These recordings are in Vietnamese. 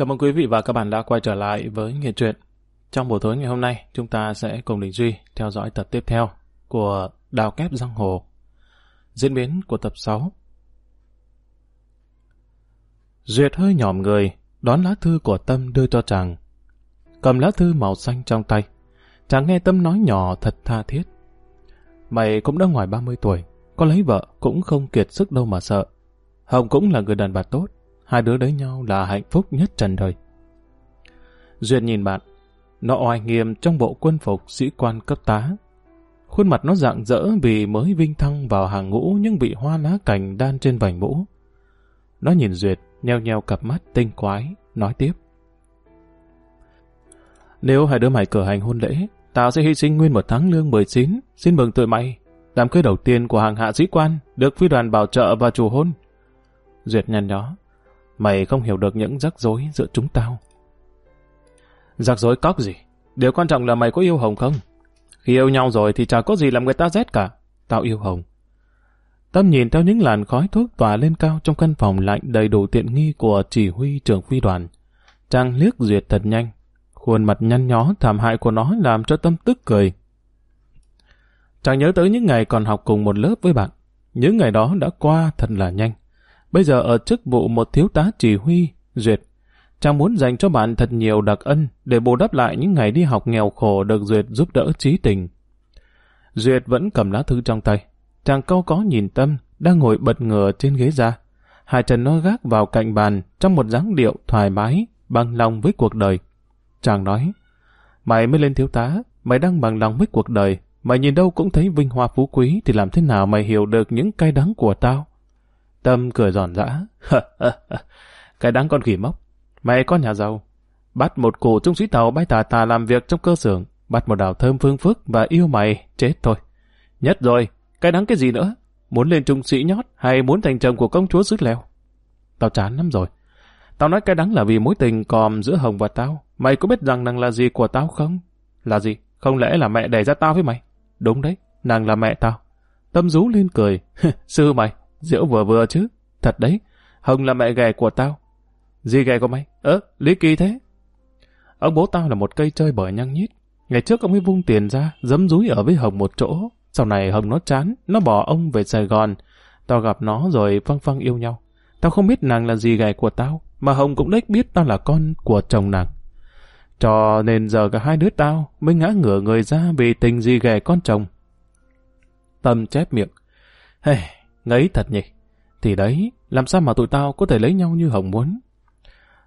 Chào mừng quý vị và các bạn đã quay trở lại với Nghệ truyện. Trong buổi tối ngày hôm nay, chúng ta sẽ cùng Đình Duy theo dõi tập tiếp theo của Đào Kép Giang Hồ. Diễn biến của tập 6 Duyệt hơi nhòm người, đón lá thư của Tâm đưa cho chàng. Cầm lá thư màu xanh trong tay, chàng nghe Tâm nói nhỏ thật tha thiết. Mày cũng đã ngoài 30 tuổi, có lấy vợ cũng không kiệt sức đâu mà sợ. Hồng cũng là người đàn bà tốt, hai đứa lấy nhau là hạnh phúc nhất trần đời. Duyệt nhìn bạn, nó oai nghiêm trong bộ quân phục sĩ quan cấp tá. Khuôn mặt nó rạng rỡ vì mới vinh thăng vào hàng ngũ nhưng bị hoa lá cành đan trên vành mũ. Nó nhìn Duyệt, nheo nheo cặp mắt tinh quái, nói tiếp. Nếu hai đứa mày cử hành hôn lễ, tao sẽ hy sinh nguyên một tháng lương 19, xin mừng tụi mày. Đám cưới đầu tiên của hàng hạ sĩ quan, được phi đoàn bảo trợ và chủ hôn. Duyệt nhăn nhó, mày không hiểu được những rắc rối giữa chúng tao. Rắc rối cóc gì? Điều quan trọng là mày có yêu Hồng không? Khi yêu nhau rồi thì chả có gì làm người ta rét cả. Tao yêu Hồng. Tâm nhìn theo những làn khói thuốc tỏa lên cao trong căn phòng lạnh đầy đủ tiện nghi của chỉ huy trưởng phi đoàn. Trang liếc duyệt thật nhanh. Khuôn mặt nhăn nhó, thảm hại của nó làm cho Tâm tức cười. Trang nhớ tới những ngày còn học cùng một lớp với bạn. Những ngày đó đã qua thật là nhanh. Bây giờ ở chức vụ một thiếu tá chỉ huy, Duyệt, chàng muốn dành cho bạn thật nhiều đặc ân để bù đắp lại những ngày đi học nghèo khổ được Duyệt giúp đỡ trí tình. Duyệt vẫn cầm lá thư trong tay. Chàng câu có nhìn Tâm, đang ngồi bật ngửa trên ghế ra. Hai chân nó gác vào cạnh bàn trong một dáng điệu thoải mái, bằng lòng với cuộc đời. Chàng nói, mày mới lên thiếu tá, mày đang bằng lòng với cuộc đời, mày nhìn đâu cũng thấy vinh hoa phú quý thì làm thế nào mày hiểu được những cay đắng của tao? Tâm cười giòn giã. cái đáng con khỉ mốc. Mày có nhà giàu. Bắt một cụ trung sĩ tàu bay tà tà làm việc trong cơ xưởng. Bắt một đào thơm phương phức và yêu mày. Chết thôi. Nhất rồi. Cái đáng cái gì nữa? Muốn lên trung sĩ nhót hay muốn thành chồng của công chúa xứ leo? Tao chán lắm rồi. Tao nói cái đáng là vì mối tình còn giữa Hồng và tao. Mày có biết rằng nàng là gì của tao không? Là gì? Không lẽ là mẹ đẻ ra tao với mày? Đúng đấy, nàng là mẹ tao. Tâm rú lên cười. Sư mày, Diễu vừa vừa chứ. Thật đấy, Hồng là mẹ ghẻ của tao. Gì ghẻ của mày? Ơ, lý kỳ thế. Ông bố tao là một cây chơi bời nhăng nhít. Ngày trước ông ấy vung tiền ra, dấm dúi ở với Hồng một chỗ. Sau này Hồng nó chán, nó bỏ ông về Sài Gòn. Tao gặp nó rồi phăng phăng yêu nhau. Tao không biết nàng là gì ghẻ của tao, mà Hồng cũng đếch biết tao là con của chồng nàng. Cho nên giờ cả hai đứa tao mới ngã ngửa người ra vì tình gì ghẻ con chồng. Tâm chép miệng. Hey, Ngấy thật nhỉ? Thì đấy, làm sao mà tụi tao có thể lấy nhau như Hồng muốn?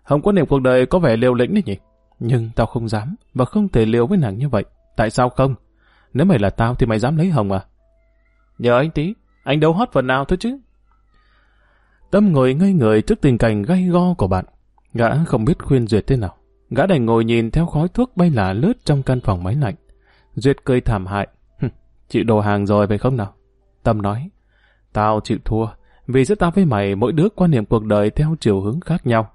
Hồng có niệm cuộc đời có vẻ liều lĩnh đấy nhỉ? Nhưng tao không dám, và không thể liều với nàng như vậy. Tại sao không? Nếu mày là tao thì mày dám lấy Hồng à? Nhờ anh tí, anh đâu hót phần nào thôi chứ? Tâm ngồi ngây người trước tình cảnh gay go của bạn. Gã không biết khuyên Duyệt thế nào. Gã đành ngồi nhìn theo khói thuốc bay lả lướt trong căn phòng máy lạnh. Duyệt cười thảm hại. Chịu đồ hàng rồi phải không nào? Tâm nói. Tao chịu thua, vì giữa tao với mày mỗi đứa quan niệm cuộc đời theo chiều hướng khác nhau.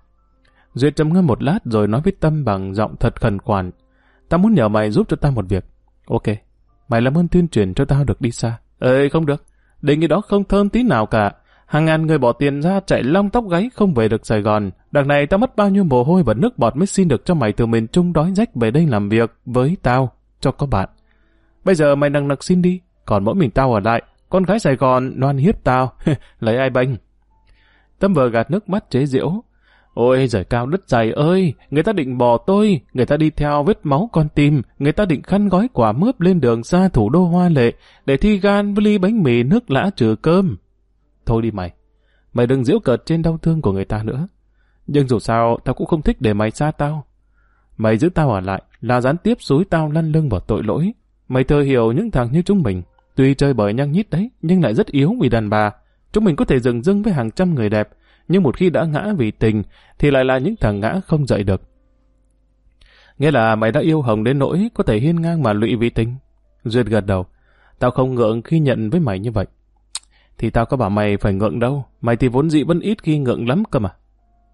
Duyệt trầm ngâm một lát rồi nói với Tâm bằng giọng thật khẩn khoản. Tao muốn nhờ mày giúp cho tao một việc. Ok, mày làm ơn tuyên truyền cho tao được đi xa. Ê, không được. Đề nghị đó không thơm tí nào cả. Hàng ngàn người bỏ tiền ra chạy long tóc gáy không về được Sài Gòn. Đằng này tao mất bao nhiêu mồ hôi và nước bọt mới xin được cho mày từ miền Trung đói rách về đây làm việc với tao, cho có bạn. Bây giờ mày nặng nặc xin đi, còn mỗi mình tao ở lại, con gái Sài Gòn noan hiếp tao, lấy ai bênh. Tâm vợ gạt nước mắt chế diễu. Ôi giời cao đất dày ơi, người ta định bỏ tôi, người ta đi theo vết máu con tim, người ta định khăn gói quả mướp lên đường ra thủ đô hoa lệ, để thi gan với ly bánh mì nước lã trừ cơm. Thôi đi mày, mày đừng giễu cợt trên đau thương của người ta nữa. Nhưng dù sao, tao cũng không thích để mày xa tao. Mày giữ tao ở lại, là gián tiếp xúi tao lăn lưng vào tội lỗi. Mày thơ hiểu những thằng như chúng mình, Tuy chơi bời nhăng nhít đấy, nhưng lại rất yếu vì đàn bà. Chúng mình có thể dừng dưng với hàng trăm người đẹp, nhưng một khi đã ngã vì tình, thì lại là những thằng ngã không dậy được. Nghĩa là mày đã yêu Hồng đến nỗi có thể hiên ngang mà lụy vì tình. Duyệt gật đầu. Tao không ngượng khi nhận với mày như vậy. Thì tao có bảo mày phải ngượng đâu. Mày thì vốn dị vẫn ít khi ngượng lắm cơ mà.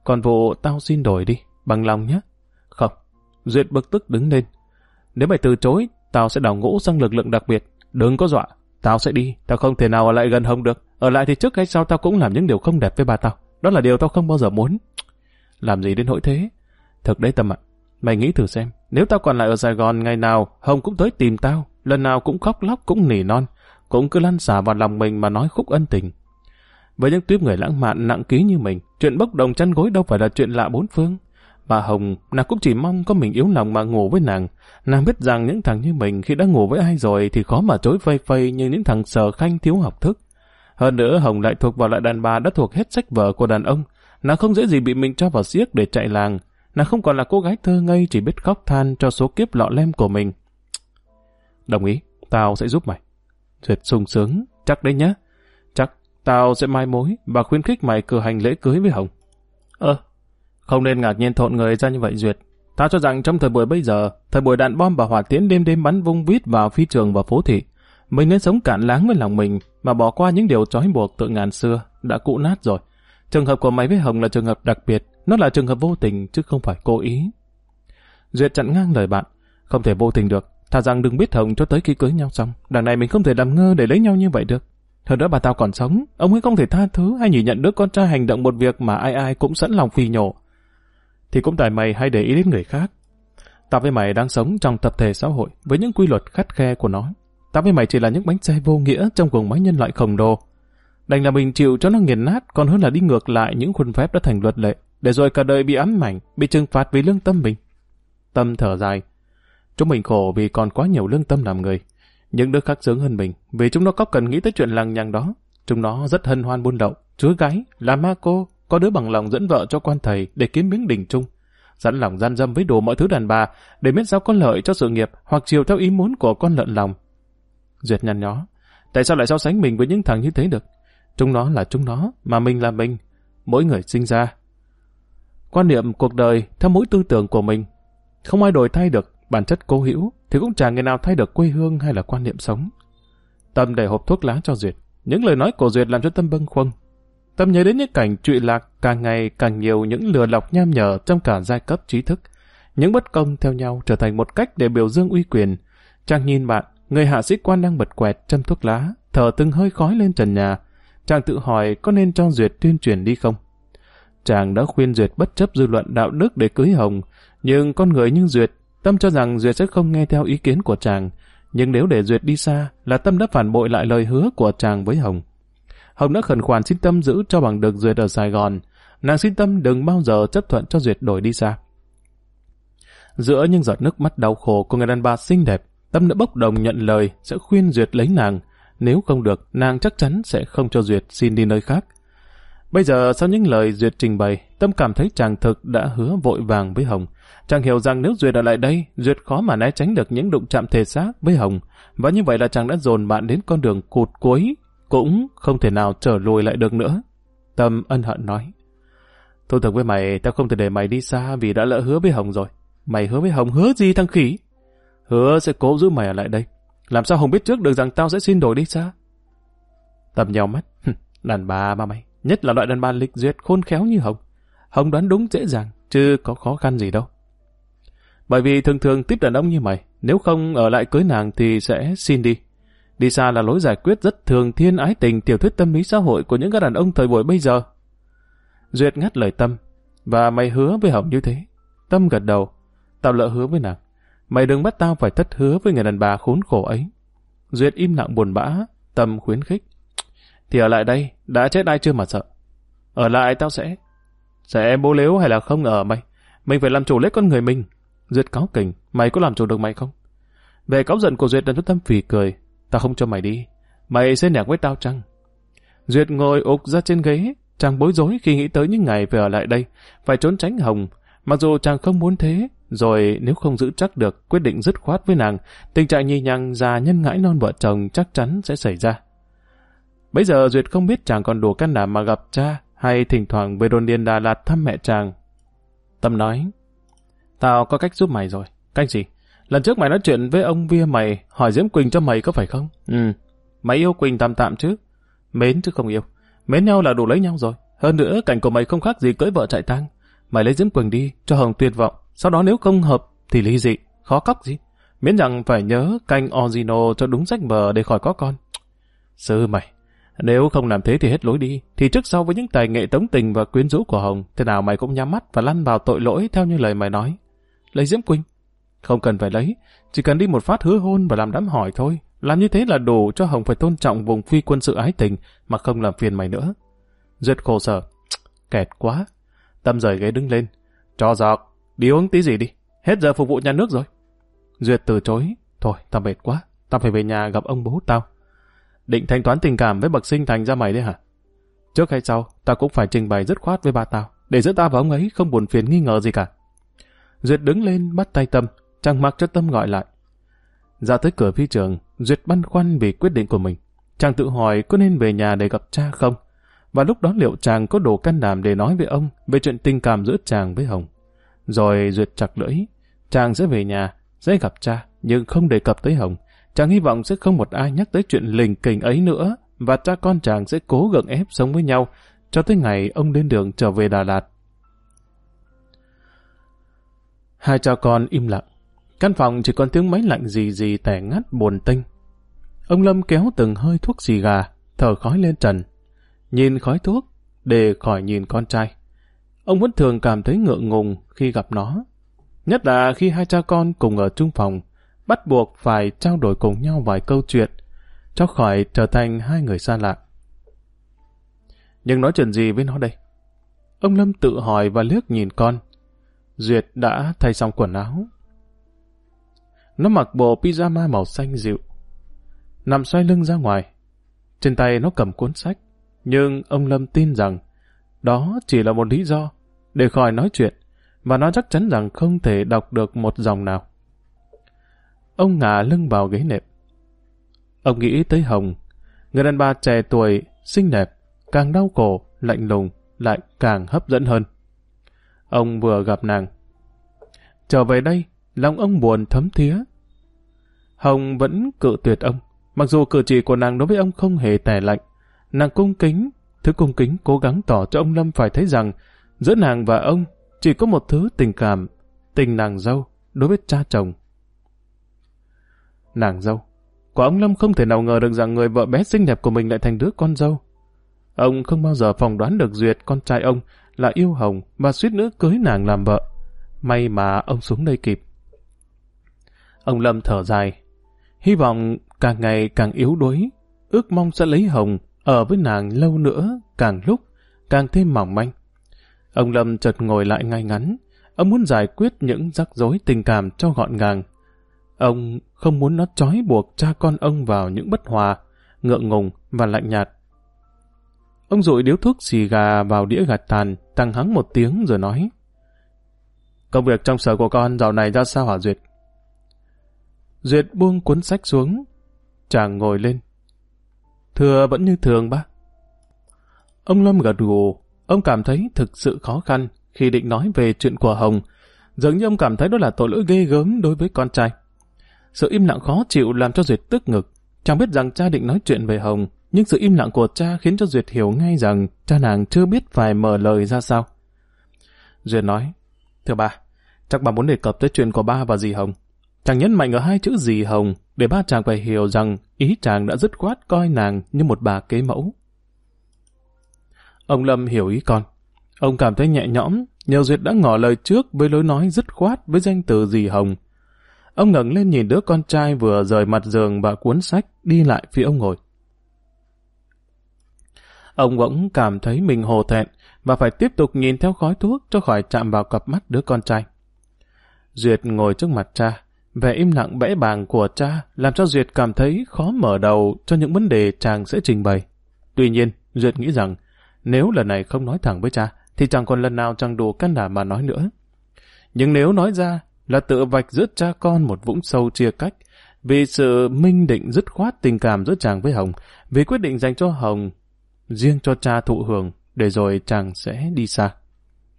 Còn vụ tao xin đổi đi, bằng lòng nhé. Không. Duyệt bực tức đứng lên. Nếu mày từ chối, tao sẽ đào ngũ sang lực lượng đặc biệt. Đừng có dọa, tao sẽ đi, tao không thể nào ở lại gần Hồng được. Ở lại thì trước hay sau tao cũng làm những điều không đẹp với bà tao. Đó là điều tao không bao giờ muốn. Làm gì đến nỗi thế? Thực đấy Tâm ạ, mày nghĩ thử xem, nếu tao còn lại ở Sài Gòn ngày nào, Hồng cũng tới tìm tao, lần nào cũng khóc lóc cũng nỉ non, cũng cứ lăn xả vào lòng mình mà nói khúc ân tình. Với những tuyếp người lãng mạn nặng ký như mình, chuyện bốc đồng chăn gối đâu phải là chuyện lạ bốn phương. Bà Hồng, nàng cũng chỉ mong có mình yếu lòng mà ngủ với nàng. Nàng biết rằng những thằng như mình khi đã ngủ với ai rồi thì khó mà chối phây phây như những thằng sờ khanh thiếu học thức. Hơn nữa Hồng lại thuộc vào loại đàn bà đã thuộc hết sách vở của đàn ông. Nàng không dễ gì bị mình cho vào xiếc để chạy làng. Nàng không còn là cô gái thơ ngây chỉ biết khóc than cho số kiếp lọ lem của mình. Đồng ý, tao sẽ giúp mày. Duyệt sung sướng, chắc đấy nhá. Chắc tao sẽ mai mối và khuyến khích mày cử hành lễ cưới với Hồng. Ơ, không nên ngạc nhiên thộn người ra như vậy Duyệt. ta cho rằng trong thời buổi bây giờ, thời buổi đạn bom và hỏa tiễn đêm đêm bắn vung vít vào phi trường và phố thị, mình nên sống cạn láng với lòng mình mà bỏ qua những điều trói buộc tự ngàn xưa đã cũ nát rồi. Trường hợp của mày với Hồng là trường hợp đặc biệt, nó là trường hợp vô tình chứ không phải cố ý. Duyệt chặn ngang lời bạn, không thể vô tình được, thà rằng đừng biết Hồng cho tới khi cưới nhau xong, đằng này mình không thể làm ngơ để lấy nhau như vậy được. Hơn nữa bà tao còn sống, ông ấy không thể tha thứ hay nhìn nhận đứa con trai hành động một việc mà ai ai cũng sẵn lòng phì nhổ. Thì cũng tại mày hay để ý đến người khác. Tao với mày đang sống trong tập thể xã hội với những quy luật khắt khe của nó. Tao với mày chỉ là những bánh xe vô nghĩa trong cuồng máy nhân loại khổng lồ. Đành là mình chịu cho nó nghiền nát còn hơn là đi ngược lại những khuôn phép đã thành luật lệ, để rồi cả đời bị ám mảnh, bị trừng phạt vì lương tâm mình. Tâm thở dài. Chúng mình khổ vì còn quá nhiều lương tâm làm người. Những đứa khác sướng hơn mình, vì chúng nó có cần nghĩ tới chuyện lằng nhằng đó. Chúng nó rất hân hoan buôn lậu, chúa gái, là ma cô, có đứa bằng lòng dẫn vợ cho quan thầy để kiếm miếng đỉnh chung. Sẵn lòng gian dâm với đồ mọi thứ đàn bà để biết sao có lợi cho sự nghiệp hoặc chiều theo ý muốn của con lợn lòng. Duyệt nhăn nhó. Tại sao lại so sánh mình với những thằng như thế được? Chúng nó là chúng nó, mà mình là mình. Mỗi người sinh ra. Quan niệm cuộc đời theo mỗi tư tưởng của mình. Không ai đổi thay được bản chất cố hữu, thì cũng chẳng người nào thay được quê hương hay là quan niệm sống. Tâm để hộp thuốc lá cho Duyệt. Những lời nói của Duyệt làm cho Tâm bâng khuâng. Tâm nhớ đến những cảnh trụy lạc càng ngày càng nhiều những lừa lọc nham nhở trong cả giai cấp trí thức. Những bất công theo nhau trở thành một cách để biểu dương uy quyền. Chàng nhìn bạn, người hạ sĩ quan đang bật quẹt châm thuốc lá, thở từng hơi khói lên trần nhà. Chàng tự hỏi có nên cho Duyệt tuyên truyền đi không? Chàng đã khuyên Duyệt bất chấp dư luận đạo đức để cưới Hồng, nhưng con người như Duyệt, Tâm cho rằng Duyệt sẽ không nghe theo ý kiến của chàng, nhưng nếu để Duyệt đi xa là Tâm đã phản bội lại lời hứa của chàng với Hồng. Hồng đã khẩn khoản xin Tâm giữ cho bằng được Duyệt ở Sài Gòn, nàng xin Tâm đừng bao giờ chấp thuận cho Duyệt đổi đi xa. Giữa những giọt nước mắt đau khổ của người đàn bà xinh đẹp, Tâm đã bốc đồng nhận lời sẽ khuyên Duyệt lấy nàng. Nếu không được, nàng chắc chắn sẽ không cho Duyệt xin đi nơi khác. Bây giờ sau những lời Duyệt trình bày, Tâm cảm thấy chàng thực đã hứa vội vàng với Hồng. Chàng hiểu rằng nếu Duyệt ở lại đây, Duyệt khó mà né tránh được những đụng chạm thể xác với Hồng. Và như vậy là chàng đã dồn bạn đến con đường cụt cuối, cũng không thể nào trở lùi lại được nữa. Tâm ân hận nói. Tôi thật với mày, tao không thể để mày đi xa vì đã lỡ hứa với Hồng rồi. Mày hứa với Hồng hứa gì thằng khỉ? Hứa sẽ cố giữ mày ở lại đây. Làm sao Hồng biết trước được rằng tao sẽ xin đổi đi xa? Tâm nhau mắt. đàn bà mà mày. Nhất là loại đàn bà lịch duyệt khôn khéo như Hồng. Hồng đoán đúng dễ dàng, chứ có khó khăn gì đâu. Bởi vì thường thường tiếp đàn ông như mày, nếu không ở lại cưới nàng thì sẽ xin đi. Đi xa là lối giải quyết rất thường thiên ái tình tiểu thuyết tâm lý xã hội của những các đàn ông thời buổi bây giờ. Duyệt ngắt lời Tâm, và mày hứa với Hồng như thế. Tâm gật đầu, tao lỡ hứa với nàng. Mày đừng bắt tao phải thất hứa với người đàn bà khốn khổ ấy. Duyệt im lặng buồn bã, Tâm khuyến khích. Thì ở lại đây, đã chết ai chưa mà sợ. Ở lại tao sẽ... Sẽ bố lếu hay là không ở mày? Mình phải làm chủ lấy con người mình. Duyệt cáo kình, mày có làm chủ được mày không? Về cáo giận của Duyệt đàn tâm phì cười. Tao không cho mày đi. Mày sẽ nhạc với tao chăng? Duyệt ngồi ục ra trên ghế, chàng bối rối khi nghĩ tới những ngày về ở lại đây, phải trốn tránh Hồng. Mặc dù chàng không muốn thế, rồi nếu không giữ chắc được quyết định dứt khoát với nàng, tình trạng nhì nhằng già nhân ngãi non vợ chồng chắc chắn sẽ xảy ra. Bây giờ Duyệt không biết chàng còn đủ can đảm mà gặp cha hay thỉnh thoảng về đồn điền Đà Lạt thăm mẹ chàng. Tâm nói, tao có cách giúp mày rồi. Cách gì? Lần trước mày nói chuyện với ông Via mày hỏi Diễm Quỳnh cho mày có phải không? Ừ. Mày yêu Quỳnh tạm tạm chứ? Mến chứ không yêu. Mến nhau là đủ lấy nhau rồi. Hơn nữa cảnh của mày không khác gì cưỡi vợ chạy tang. Mày lấy Diễm Quỳnh đi cho Hồng tuyệt vọng. Sau đó nếu không hợp thì ly dị. Khó cóc gì. Miễn rằng phải nhớ canh Ozino cho đúng sách vở để khỏi có con. Sư mày, Nếu không làm thế thì hết lối đi, thì trước sau với những tài nghệ tống tình và quyến rũ của Hồng, thế nào mày cũng nhắm mắt và lăn vào tội lỗi theo như lời mày nói. Lấy Diễm Quỳnh? Không cần phải lấy, chỉ cần đi một phát hứa hôn và làm đám hỏi thôi. Làm như thế là đủ cho Hồng phải tôn trọng vùng phi quân sự ái tình mà không làm phiền mày nữa. Duyệt khổ sở. Kẹt quá. Tâm rời ghế đứng lên. Cho giọt, đi uống tí gì đi. Hết giờ phục vụ nhà nước rồi. Duyệt từ chối. Thôi, tao mệt quá. Tao phải về nhà gặp ông bố tao. Định thanh toán tình cảm với bậc sinh thành ra mày đấy hả? Trước hay sau, tao cũng phải trình bày dứt khoát với ba tao, để giữa tao và ông ấy không buồn phiền nghi ngờ gì cả. Duyệt đứng lên bắt tay Tâm, chẳng mặc cho Tâm gọi lại. Ra tới cửa phi trường, Duyệt băn khoăn vì quyết định của mình. Chàng tự hỏi có nên về nhà để gặp cha không? Và lúc đó liệu chàng có đủ can đảm để nói với ông về chuyện tình cảm giữa chàng với Hồng? Rồi Duyệt chặt lưỡi, chàng sẽ về nhà, sẽ gặp cha, nhưng không đề cập tới Hồng. Chàng hy vọng sẽ không một ai nhắc tới chuyện lình kình ấy nữa, và cha con chàng sẽ cố gượng ép sống với nhau, cho tới ngày ông lên đường trở về Đà Lạt. Hai cha con im lặng. Căn phòng chỉ còn tiếng máy lạnh gì gì tẻ ngắt buồn tinh. Ông Lâm kéo từng hơi thuốc xì gà, thở khói lên trần. Nhìn khói thuốc, để khỏi nhìn con trai. Ông vẫn thường cảm thấy ngượng ngùng khi gặp nó. Nhất là khi hai cha con cùng ở chung phòng, bắt buộc phải trao đổi cùng nhau vài câu chuyện, cho khỏi trở thành hai người xa lạ. Nhưng nói chuyện gì với nó đây? Ông Lâm tự hỏi và liếc nhìn con. Duyệt đã thay xong quần áo. Nó mặc bộ pyjama màu xanh dịu. Nằm xoay lưng ra ngoài. Trên tay nó cầm cuốn sách. Nhưng ông Lâm tin rằng đó chỉ là một lý do để khỏi nói chuyện và nó chắc chắn rằng không thể đọc được một dòng nào. Ông ngả lưng vào ghế nệm. Ông nghĩ tới Hồng, người đàn bà trẻ tuổi, xinh đẹp, càng đau khổ, lạnh lùng, lại càng hấp dẫn hơn. Ông vừa gặp nàng. Trở về đây, lòng ông buồn thấm thía. Hồng vẫn cự tuyệt ông, mặc dù cử chỉ của nàng đối với ông không hề tẻ lạnh. Nàng cung kính, thứ cung kính cố gắng tỏ cho ông Lâm phải thấy rằng giữa nàng và ông chỉ có một thứ tình cảm, tình nàng dâu đối với cha chồng. Nàng dâu, quả ông Lâm không thể nào ngờ được rằng người vợ bé xinh đẹp của mình lại thành đứa con dâu. Ông không bao giờ phỏng đoán được Duyệt, con trai ông, là yêu Hồng và suýt nữa cưới nàng làm vợ. May mà ông xuống đây kịp. Ông Lâm thở dài. Hy vọng càng ngày càng yếu đuối, ước mong sẽ lấy Hồng, ở với nàng lâu nữa, càng lúc, càng thêm mỏng manh. Ông Lâm chợt ngồi lại ngay ngắn, ông muốn giải quyết những rắc rối tình cảm cho gọn gàng. Ông không muốn nó trói buộc cha con ông vào những bất hòa, ngượng ngùng và lạnh nhạt. Ông rụi điếu thuốc xì gà vào đĩa gạt tàn, tăng hắng một tiếng rồi nói. Công việc trong sở của con dạo này ra sao hả Duyệt? Duyệt buông cuốn sách xuống. Chàng ngồi lên. Thưa vẫn như thường ba. Ông Lâm gật gù. Ông cảm thấy thực sự khó khăn khi định nói về chuyện của Hồng. Dường như ông cảm thấy đó là tội lỗi ghê gớm đối với con trai. Sự im lặng khó chịu làm cho Duyệt tức ngực. Chàng biết rằng cha định nói chuyện về Hồng, nhưng sự im lặng của cha khiến cho Duyệt hiểu ngay rằng cha nàng chưa biết phải mở lời ra sao. Duyệt nói, Thưa ba, chắc bà muốn đề cập tới chuyện của ba và dì Hồng. Chàng nhấn mạnh ở hai chữ gì Hồng để ba chàng phải hiểu rằng ý chàng đã dứt khoát coi nàng như một bà kế mẫu. Ông Lâm hiểu ý con. Ông cảm thấy nhẹ nhõm, nhờ Duyệt đã ngỏ lời trước với lối nói dứt khoát với danh từ dì Hồng. Ông ngẩng lên nhìn đứa con trai vừa rời mặt giường và cuốn sách đi lại phía ông ngồi. Ông bỗng cảm thấy mình hồ thẹn và phải tiếp tục nhìn theo khói thuốc cho khỏi chạm vào cặp mắt đứa con trai. Duyệt ngồi trước mặt cha, vẻ im lặng bẽ bàng của cha làm cho Duyệt cảm thấy khó mở đầu cho những vấn đề chàng sẽ trình bày. Tuy nhiên, Duyệt nghĩ rằng nếu lần này không nói thẳng với cha, thì chẳng còn lần nào chẳng đủ can đảm mà nói nữa. Nhưng nếu nói ra là tự vạch giữa cha con một vũng sâu chia cách, vì sự minh định dứt khoát tình cảm giữa chàng với Hồng, vì quyết định dành cho Hồng, riêng cho cha thụ hưởng, để rồi chàng sẽ đi xa.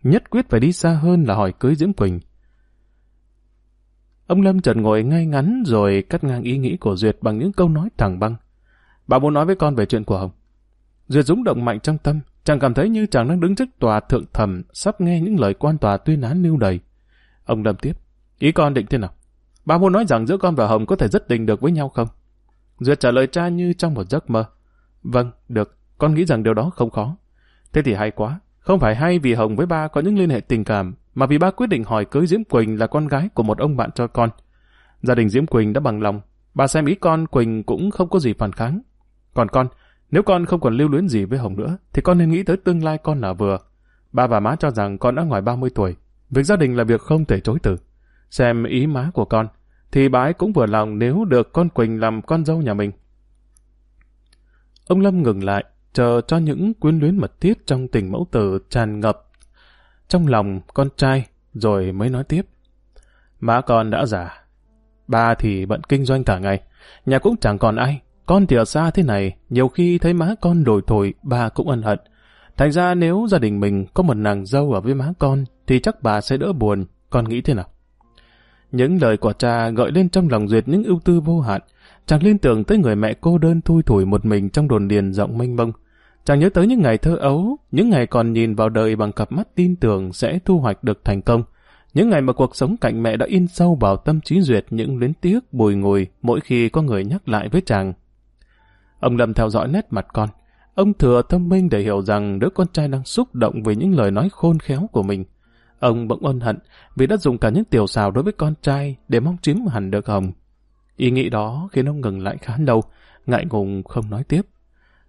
Nhất quyết phải đi xa hơn là hỏi cưới Diễm Quỳnh. Ông Lâm chợt ngồi ngay ngắn rồi cắt ngang ý nghĩ của Duyệt bằng những câu nói thẳng băng. Bà muốn nói với con về chuyện của Hồng. Duyệt rúng động mạnh trong tâm, chàng cảm thấy như chàng đang đứng trước tòa thượng thẩm sắp nghe những lời quan tòa tuyên án lưu đầy. Ông Lâm tiếp. Ý con định thế nào? Bà muốn nói rằng giữa con và Hồng có thể rất tình được với nhau không? Duyệt trả lời cha như trong một giấc mơ. Vâng, được. Con nghĩ rằng điều đó không khó. Thế thì hay quá. Không phải hay vì Hồng với ba có những liên hệ tình cảm, mà vì ba quyết định hỏi cưới Diễm Quỳnh là con gái của một ông bạn cho con. Gia đình Diễm Quỳnh đã bằng lòng. Bà xem ý con Quỳnh cũng không có gì phản kháng. Còn con, nếu con không còn lưu luyến gì với Hồng nữa, thì con nên nghĩ tới tương lai con là vừa. Ba và má cho rằng con đã ngoài 30 tuổi. Việc gia đình là việc không thể chối từ. Xem ý má của con, thì bà ấy cũng vừa lòng nếu được con Quỳnh làm con dâu nhà mình. Ông Lâm ngừng lại, chờ cho những quyến luyến mật thiết trong tình mẫu tử tràn ngập trong lòng con trai, rồi mới nói tiếp. Má con đã già, ba thì bận kinh doanh cả ngày, nhà cũng chẳng còn ai, con thì ở xa thế này, nhiều khi thấy má con đổi thổi, ba cũng ân hận. Thành ra nếu gia đình mình có một nàng dâu ở với má con, thì chắc bà sẽ đỡ buồn, con nghĩ thế nào? Những lời của cha gợi lên trong lòng Duyệt những ưu tư vô hạn, chàng liên tưởng tới người mẹ cô đơn thui thủi một mình trong đồn điền rộng mênh mông. Chàng nhớ tới những ngày thơ ấu, những ngày còn nhìn vào đời bằng cặp mắt tin tưởng sẽ thu hoạch được thành công. Những ngày mà cuộc sống cạnh mẹ đã in sâu vào tâm trí Duyệt những luyến tiếc bùi ngùi mỗi khi có người nhắc lại với chàng. Ông Lâm theo dõi nét mặt con. Ông thừa thông minh để hiểu rằng đứa con trai đang xúc động vì những lời nói khôn khéo của mình. Ông bỗng ân hận vì đã dùng cả những tiểu xào đối với con trai để mong chiếm hẳn được Hồng. Ý nghĩ đó khiến ông ngừng lại khá lâu, ngại ngùng không nói tiếp.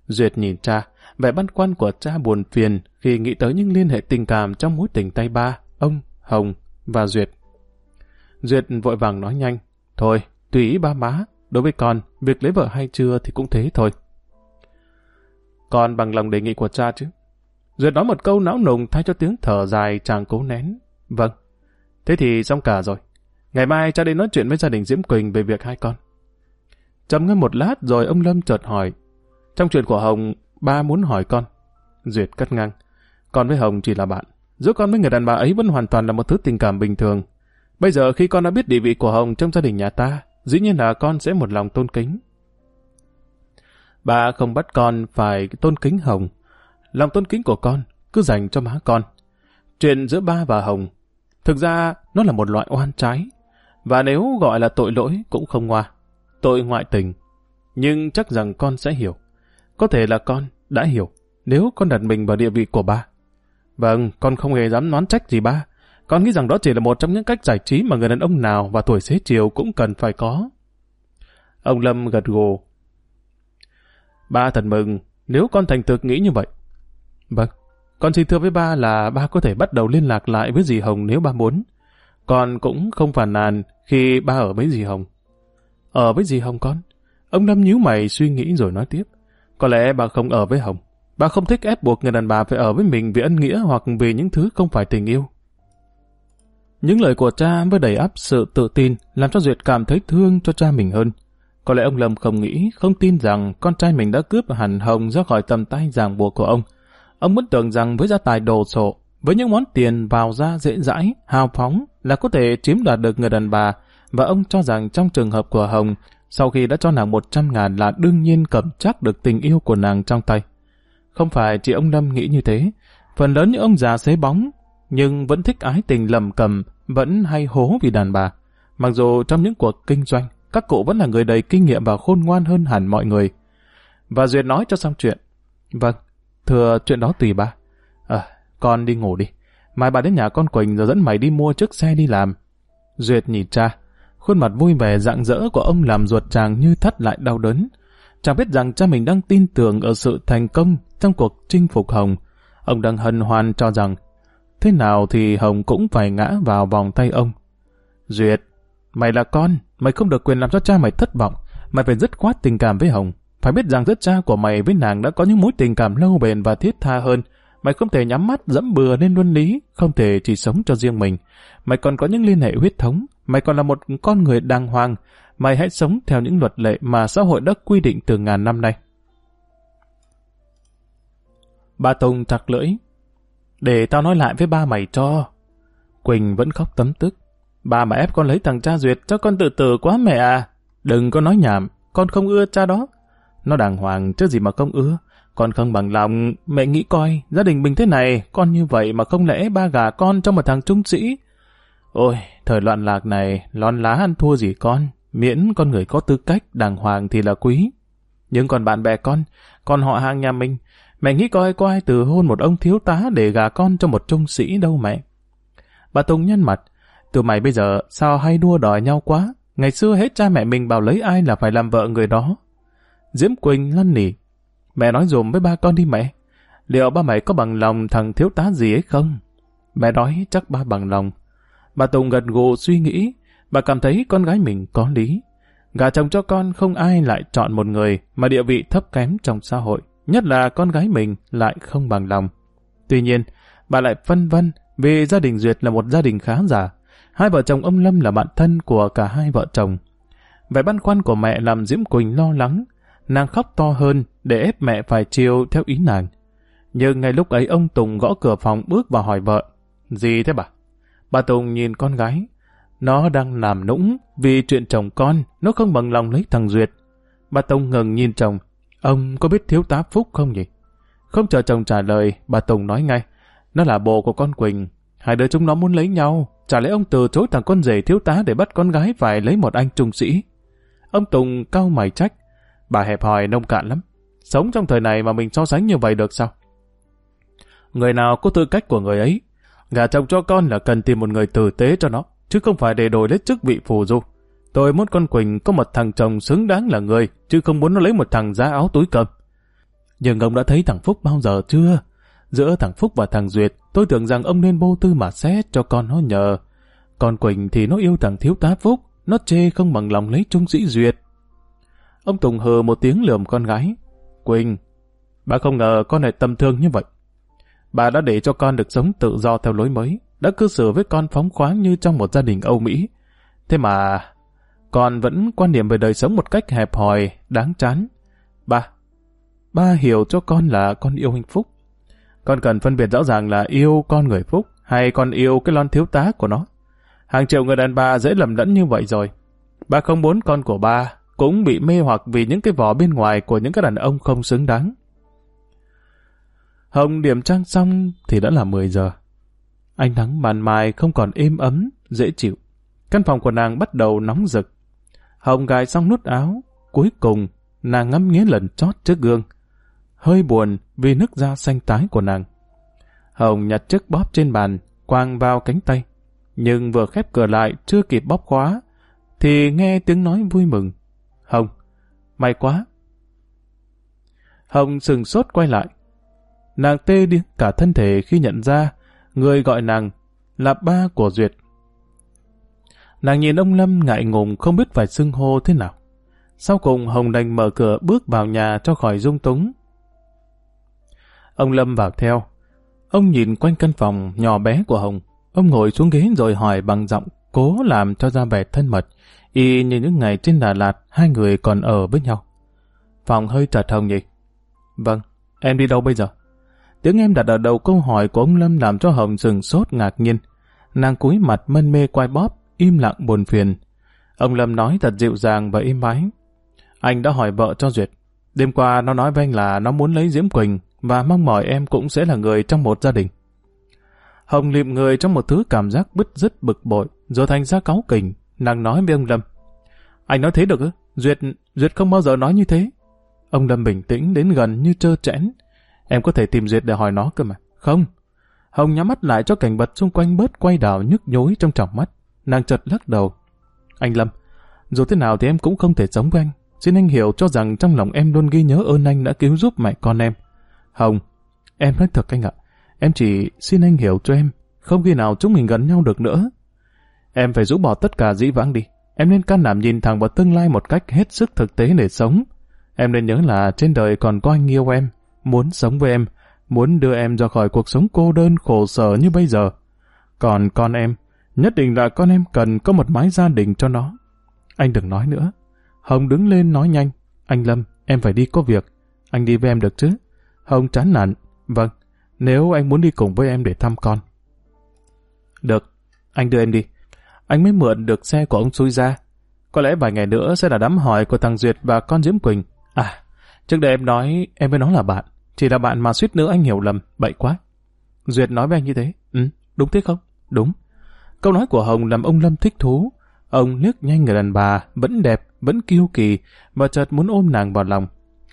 Duyệt nhìn cha, vẻ băn khoăn của cha buồn phiền khi nghĩ tới những liên hệ tình cảm trong mối tình tay ba, ông, Hồng và Duyệt. Duyệt vội vàng nói nhanh, thôi, tùy ý ba má, đối với con, việc lấy vợ hay chưa thì cũng thế thôi. Con bằng lòng đề nghị của cha chứ? Duyệt nói một câu não nùng thay cho tiếng thở dài chàng cố nén. Vâng, thế thì xong cả rồi. Ngày mai cha đến nói chuyện với gia đình Diễm Quỳnh về việc hai con. Trầm ngâm một lát rồi ông Lâm chợt hỏi. Trong chuyện của Hồng, ba muốn hỏi con. Duyệt cắt ngang. Con với Hồng chỉ là bạn. Giữa con với người đàn bà ấy vẫn hoàn toàn là một thứ tình cảm bình thường. Bây giờ khi con đã biết địa vị của Hồng trong gia đình nhà ta, dĩ nhiên là con sẽ một lòng tôn kính. Ba không bắt con phải tôn kính Hồng. Lòng tôn kính của con cứ dành cho má con. Chuyện giữa ba và Hồng, thực ra nó là một loại oan trái. Và nếu gọi là tội lỗi cũng không ngoa. Tội ngoại tình. Nhưng chắc rằng con sẽ hiểu. Có thể là con đã hiểu nếu con đặt mình vào địa vị của ba. Vâng, con không hề dám nón trách gì ba. Con nghĩ rằng đó chỉ là một trong những cách giải trí mà người đàn ông nào và tuổi xế chiều cũng cần phải có. Ông Lâm gật gù. Ba thật mừng, nếu con thành thực nghĩ như vậy. Vâng, con xin thưa với ba là ba có thể bắt đầu liên lạc lại với dì Hồng nếu ba muốn. Con cũng không phản nàn khi ba ở với dì Hồng. Ở với dì Hồng con? Ông Lâm nhíu mày suy nghĩ rồi nói tiếp. Có lẽ bà không ở với Hồng. Bà không thích ép buộc người đàn bà phải ở với mình vì ân nghĩa hoặc vì những thứ không phải tình yêu. Những lời của cha với đầy áp sự tự tin làm cho Duyệt cảm thấy thương cho cha mình hơn. Có lẽ ông Lâm không nghĩ, không tin rằng con trai mình đã cướp hẳn Hồng ra khỏi tầm tay ràng buộc của ông. Ông muốn tưởng rằng với gia tài đồ sộ, với những món tiền vào ra dễ dãi, hào phóng là có thể chiếm đoạt được người đàn bà, và ông cho rằng trong trường hợp của Hồng, sau khi đã cho nàng 100 ngàn là đương nhiên cầm chắc được tình yêu của nàng trong tay. Không phải chỉ ông Lâm nghĩ như thế, phần lớn những ông già xế bóng, nhưng vẫn thích ái tình lầm cầm, vẫn hay hố vì đàn bà. Mặc dù trong những cuộc kinh doanh, các cụ vẫn là người đầy kinh nghiệm và khôn ngoan hơn hẳn mọi người. Và Duyệt nói cho xong chuyện. Vâng, thưa chuyện đó tùy ba. À, ờ, con đi ngủ đi. Mai bà đến nhà con Quỳnh rồi dẫn mày đi mua chiếc xe đi làm. Duyệt nhìn cha, khuôn mặt vui vẻ rạng rỡ của ông làm ruột chàng như thắt lại đau đớn. Chàng biết rằng cha mình đang tin tưởng ở sự thành công trong cuộc chinh phục Hồng. Ông đang hân hoan cho rằng thế nào thì Hồng cũng phải ngã vào vòng tay ông. Duyệt, mày là con, mày không được quyền làm cho cha mày thất vọng. Mày phải dứt khoát tình cảm với Hồng. Phải biết rằng giữa cha của mày với nàng đã có những mối tình cảm lâu bền và thiết tha hơn. Mày không thể nhắm mắt dẫm bừa lên luân lý, không thể chỉ sống cho riêng mình. Mày còn có những liên hệ huyết thống, mày còn là một con người đàng hoàng. Mày hãy sống theo những luật lệ mà xã hội đã quy định từ ngàn năm nay. Ba Tùng chặt lưỡi. Để tao nói lại với ba mày cho. Quỳnh vẫn khóc tấm tức. Ba mà ép con lấy thằng cha duyệt cho con tự tử quá mẹ à. Đừng có nói nhảm, con không ưa cha đó. Nó đàng hoàng chứ gì mà không ưa. Con không bằng lòng, mẹ nghĩ coi, gia đình mình thế này, con như vậy mà không lẽ ba gà con cho một thằng trung sĩ. Ôi, thời loạn lạc này, lon lá ăn thua gì con, miễn con người có tư cách đàng hoàng thì là quý. Nhưng còn bạn bè con, còn họ hàng nhà mình. Mẹ nghĩ coi có ai từ hôn một ông thiếu tá để gà con cho một trung sĩ đâu mẹ. Bà Tùng nhân mặt, tụi mày bây giờ sao hay đua đòi nhau quá, ngày xưa hết cha mẹ mình bảo lấy ai là phải làm vợ người đó. Diễm Quỳnh lăn nỉ, mẹ nói dùm với ba con đi mẹ, liệu ba mày có bằng lòng thằng thiếu tá gì ấy không? Mẹ nói chắc ba bằng lòng. Bà Tùng gật gù suy nghĩ, bà cảm thấy con gái mình có lý. Gà chồng cho con không ai lại chọn một người mà địa vị thấp kém trong xã hội, nhất là con gái mình lại không bằng lòng. Tuy nhiên, bà lại phân vân vì gia đình Duyệt là một gia đình khá giả. Hai vợ chồng ông Lâm là bạn thân của cả hai vợ chồng. Vẻ băn khoăn của mẹ làm Diễm Quỳnh lo lắng. Nàng khóc to hơn để ép mẹ phải chiều theo ý nàng. Nhưng ngay lúc ấy ông Tùng gõ cửa phòng bước vào hỏi vợ. Gì thế bà? Bà Tùng nhìn con gái. Nó đang làm nũng vì chuyện chồng con, nó không bằng lòng lấy thằng Duyệt. Bà Tùng ngừng nhìn chồng. Ông có biết thiếu tá Phúc không nhỉ? Không chờ chồng trả lời, bà Tùng nói ngay. Nó là bồ của con Quỳnh. Hai đứa chúng nó muốn lấy nhau. Chả lẽ ông từ chối thằng con rể thiếu tá để bắt con gái phải lấy một anh trung sĩ. Ông Tùng cau mày trách. Bà hẹp hòi nông cạn lắm. Sống trong thời này mà mình so sánh như vậy được sao? Người nào có tư cách của người ấy gả chồng cho con là cần tìm một người tử tế cho nó, chứ không phải để đổi lấy chức vị phù du. Tôi muốn con Quỳnh có một thằng chồng xứng đáng là người, chứ không muốn nó lấy một thằng giá áo túi cơm. Nhưng ông đã thấy thằng Phúc bao giờ chưa? Giữa thằng Phúc và thằng Duyệt, tôi tưởng rằng ông nên vô tư mà xét cho con nó nhờ. Còn Quỳnh thì nó yêu thằng thiếu tá Phúc, nó chê không bằng lòng lấy trung sĩ Duyệt. Ông Tùng hờ một tiếng lườm con gái. Quỳnh, bà không ngờ con lại tâm thương như vậy. Bà đã để cho con được sống tự do theo lối mới, đã cư xử với con phóng khoáng như trong một gia đình Âu Mỹ. Thế mà, con vẫn quan niệm về đời sống một cách hẹp hòi, đáng chán. Ba, ba hiểu cho con là con yêu hạnh phúc. Con cần phân biệt rõ ràng là yêu con người Phúc hay con yêu cái lon thiếu tá của nó. Hàng triệu người đàn bà dễ lầm lẫn như vậy rồi. Ba không muốn con của ba cũng bị mê hoặc vì những cái vỏ bên ngoài của những cái đàn ông không xứng đáng. Hồng điểm trang xong thì đã là 10 giờ. Ánh nắng màn mài không còn êm ấm, dễ chịu. Căn phòng của nàng bắt đầu nóng rực. Hồng gài xong nút áo, cuối cùng nàng ngắm nghía lần chót trước gương. Hơi buồn vì nước da xanh tái của nàng. Hồng nhặt chiếc bóp trên bàn, quang vào cánh tay. Nhưng vừa khép cửa lại chưa kịp bóp khóa, thì nghe tiếng nói vui mừng. Hồng, may quá. Hồng sừng sốt quay lại. Nàng tê đi cả thân thể khi nhận ra người gọi nàng là ba của Duyệt. Nàng nhìn ông Lâm ngại ngùng không biết phải xưng hô thế nào. Sau cùng Hồng đành mở cửa bước vào nhà cho khỏi dung túng. Ông Lâm vào theo. Ông nhìn quanh căn phòng nhỏ bé của Hồng. Ông ngồi xuống ghế rồi hỏi bằng giọng cố làm cho ra vẻ thân mật. Y như những ngày trên Đà Lạt hai người còn ở với nhau. Phòng hơi chật Hồng nhỉ? Vâng, em đi đâu bây giờ? Tiếng em đặt ở đầu câu hỏi của ông Lâm làm cho Hồng sừng sốt ngạc nhiên. Nàng cúi mặt mân mê quay bóp, im lặng buồn phiền. Ông Lâm nói thật dịu dàng và im bái. Anh đã hỏi vợ cho Duyệt. Đêm qua nó nói với anh là nó muốn lấy Diễm Quỳnh và mong mỏi em cũng sẽ là người trong một gia đình. Hồng liệm người trong một thứ cảm giác bứt rứt bực bội, rồi thành ra cáu kỉnh, nàng nói với ông Lâm. Anh nói thế được ư? Duyệt, Duyệt không bao giờ nói như thế. Ông Lâm bình tĩnh đến gần như trơ trẽn, Em có thể tìm Duyệt để hỏi nó cơ mà. Không. Hồng nhắm mắt lại cho cảnh vật xung quanh bớt quay đảo nhức nhối trong tròng mắt. Nàng chợt lắc đầu. Anh Lâm, dù thế nào thì em cũng không thể sống với anh. Xin anh hiểu cho rằng trong lòng em luôn ghi nhớ ơn anh đã cứu giúp mẹ con em. Hồng, em nói thật anh ạ. Em chỉ xin anh hiểu cho em. Không khi nào chúng mình gần nhau được nữa. Em phải rũ bỏ tất cả dĩ vãng đi. Em nên can đảm nhìn thẳng vào tương lai một cách hết sức thực tế để sống. Em nên nhớ là trên đời còn có anh yêu em, muốn sống với em, muốn đưa em ra khỏi cuộc sống cô đơn khổ sở như bây giờ. Còn con em, nhất định là con em cần có một mái gia đình cho nó. Anh đừng nói nữa. Hồng đứng lên nói nhanh. Anh Lâm, em phải đi có việc. Anh đi với em được chứ? Hồng chán nản. Vâng, nếu anh muốn đi cùng với em để thăm con. Được, anh đưa em đi. Anh mới mượn được xe của ông xui ra. Có lẽ vài ngày nữa sẽ là đám hỏi của thằng Duyệt và con Diễm Quỳnh. À, trước đây em nói em với nó là bạn. Chỉ là bạn mà suýt nữa anh hiểu lầm, bậy quá. Duyệt nói với anh như thế. Ừ, đúng thế không? Đúng. Câu nói của Hồng làm ông Lâm thích thú. Ông liếc nhanh người đàn bà, vẫn đẹp, vẫn kiêu kỳ, và chợt muốn ôm nàng vào lòng.